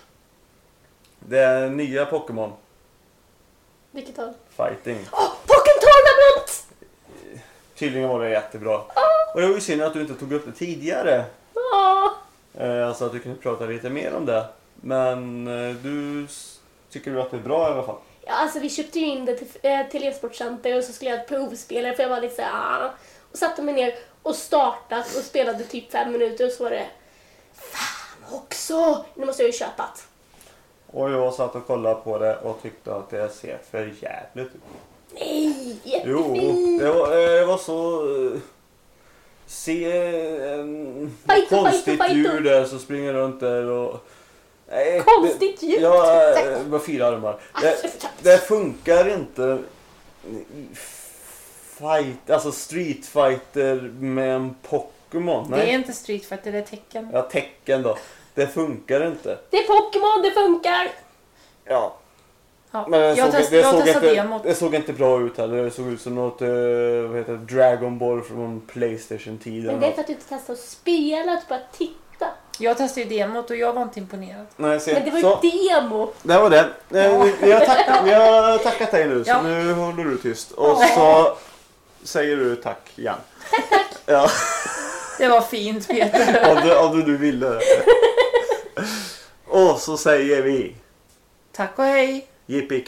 Det är nya Pokémon Vilket håll? Fighting. Åh, Pokémon Tournament! Tydligen var det jättebra. Och det var ju synd att du inte tog upp det tidigare. Eh, alltså att du kunde prata lite mer om det. Men eh, du tycker du att det är bra i alla fall? Ja, alltså vi köpte ju in det till, eh, till e-sportcenter och så skulle jag provspelare för jag var lite såhär ah. Och satte mig ner och startat och spelade typ fem minuter och så var det Fan också! Nu måste jag ju köpa det. Och jag satt och kollade på det och tyckte att det ser för jävligt ut. Nej! Jo, Jättefint! det var, eh, det var så... eh, Se en Fighter, konstigt fighter, fighter. djur där som springer runt där och... Nej, Konstigt det, djur? Ja, eh, med fyra armar. Det, det funkar inte fight, alltså street fighter med en Pokémon. Det är inte Street Fighter, det är tecken. ja tecken då. Det funkar inte. Det är Pokémon, det funkar! Ja, Ja. men det jag såg, test, det, jag såg inte, det såg inte bra ut heller. Det såg ut som något, eh, vad heter Dragon Ball från Playstation-tiden. Men det är för att du inte testar att spela, att bara titta. Jag testade ju demot och jag var inte imponerad. Nej, se. Men det var ju Så, demo. det var det. Eh, Vi, vi, har tackat, vi har tackat dig nu så Ja. nu håller du tyst. Och så säger du tack igen. Tack. Ja, Det var fint Peter. om du, om du, du ville det. Och så säger vi Tack och hej. Yippee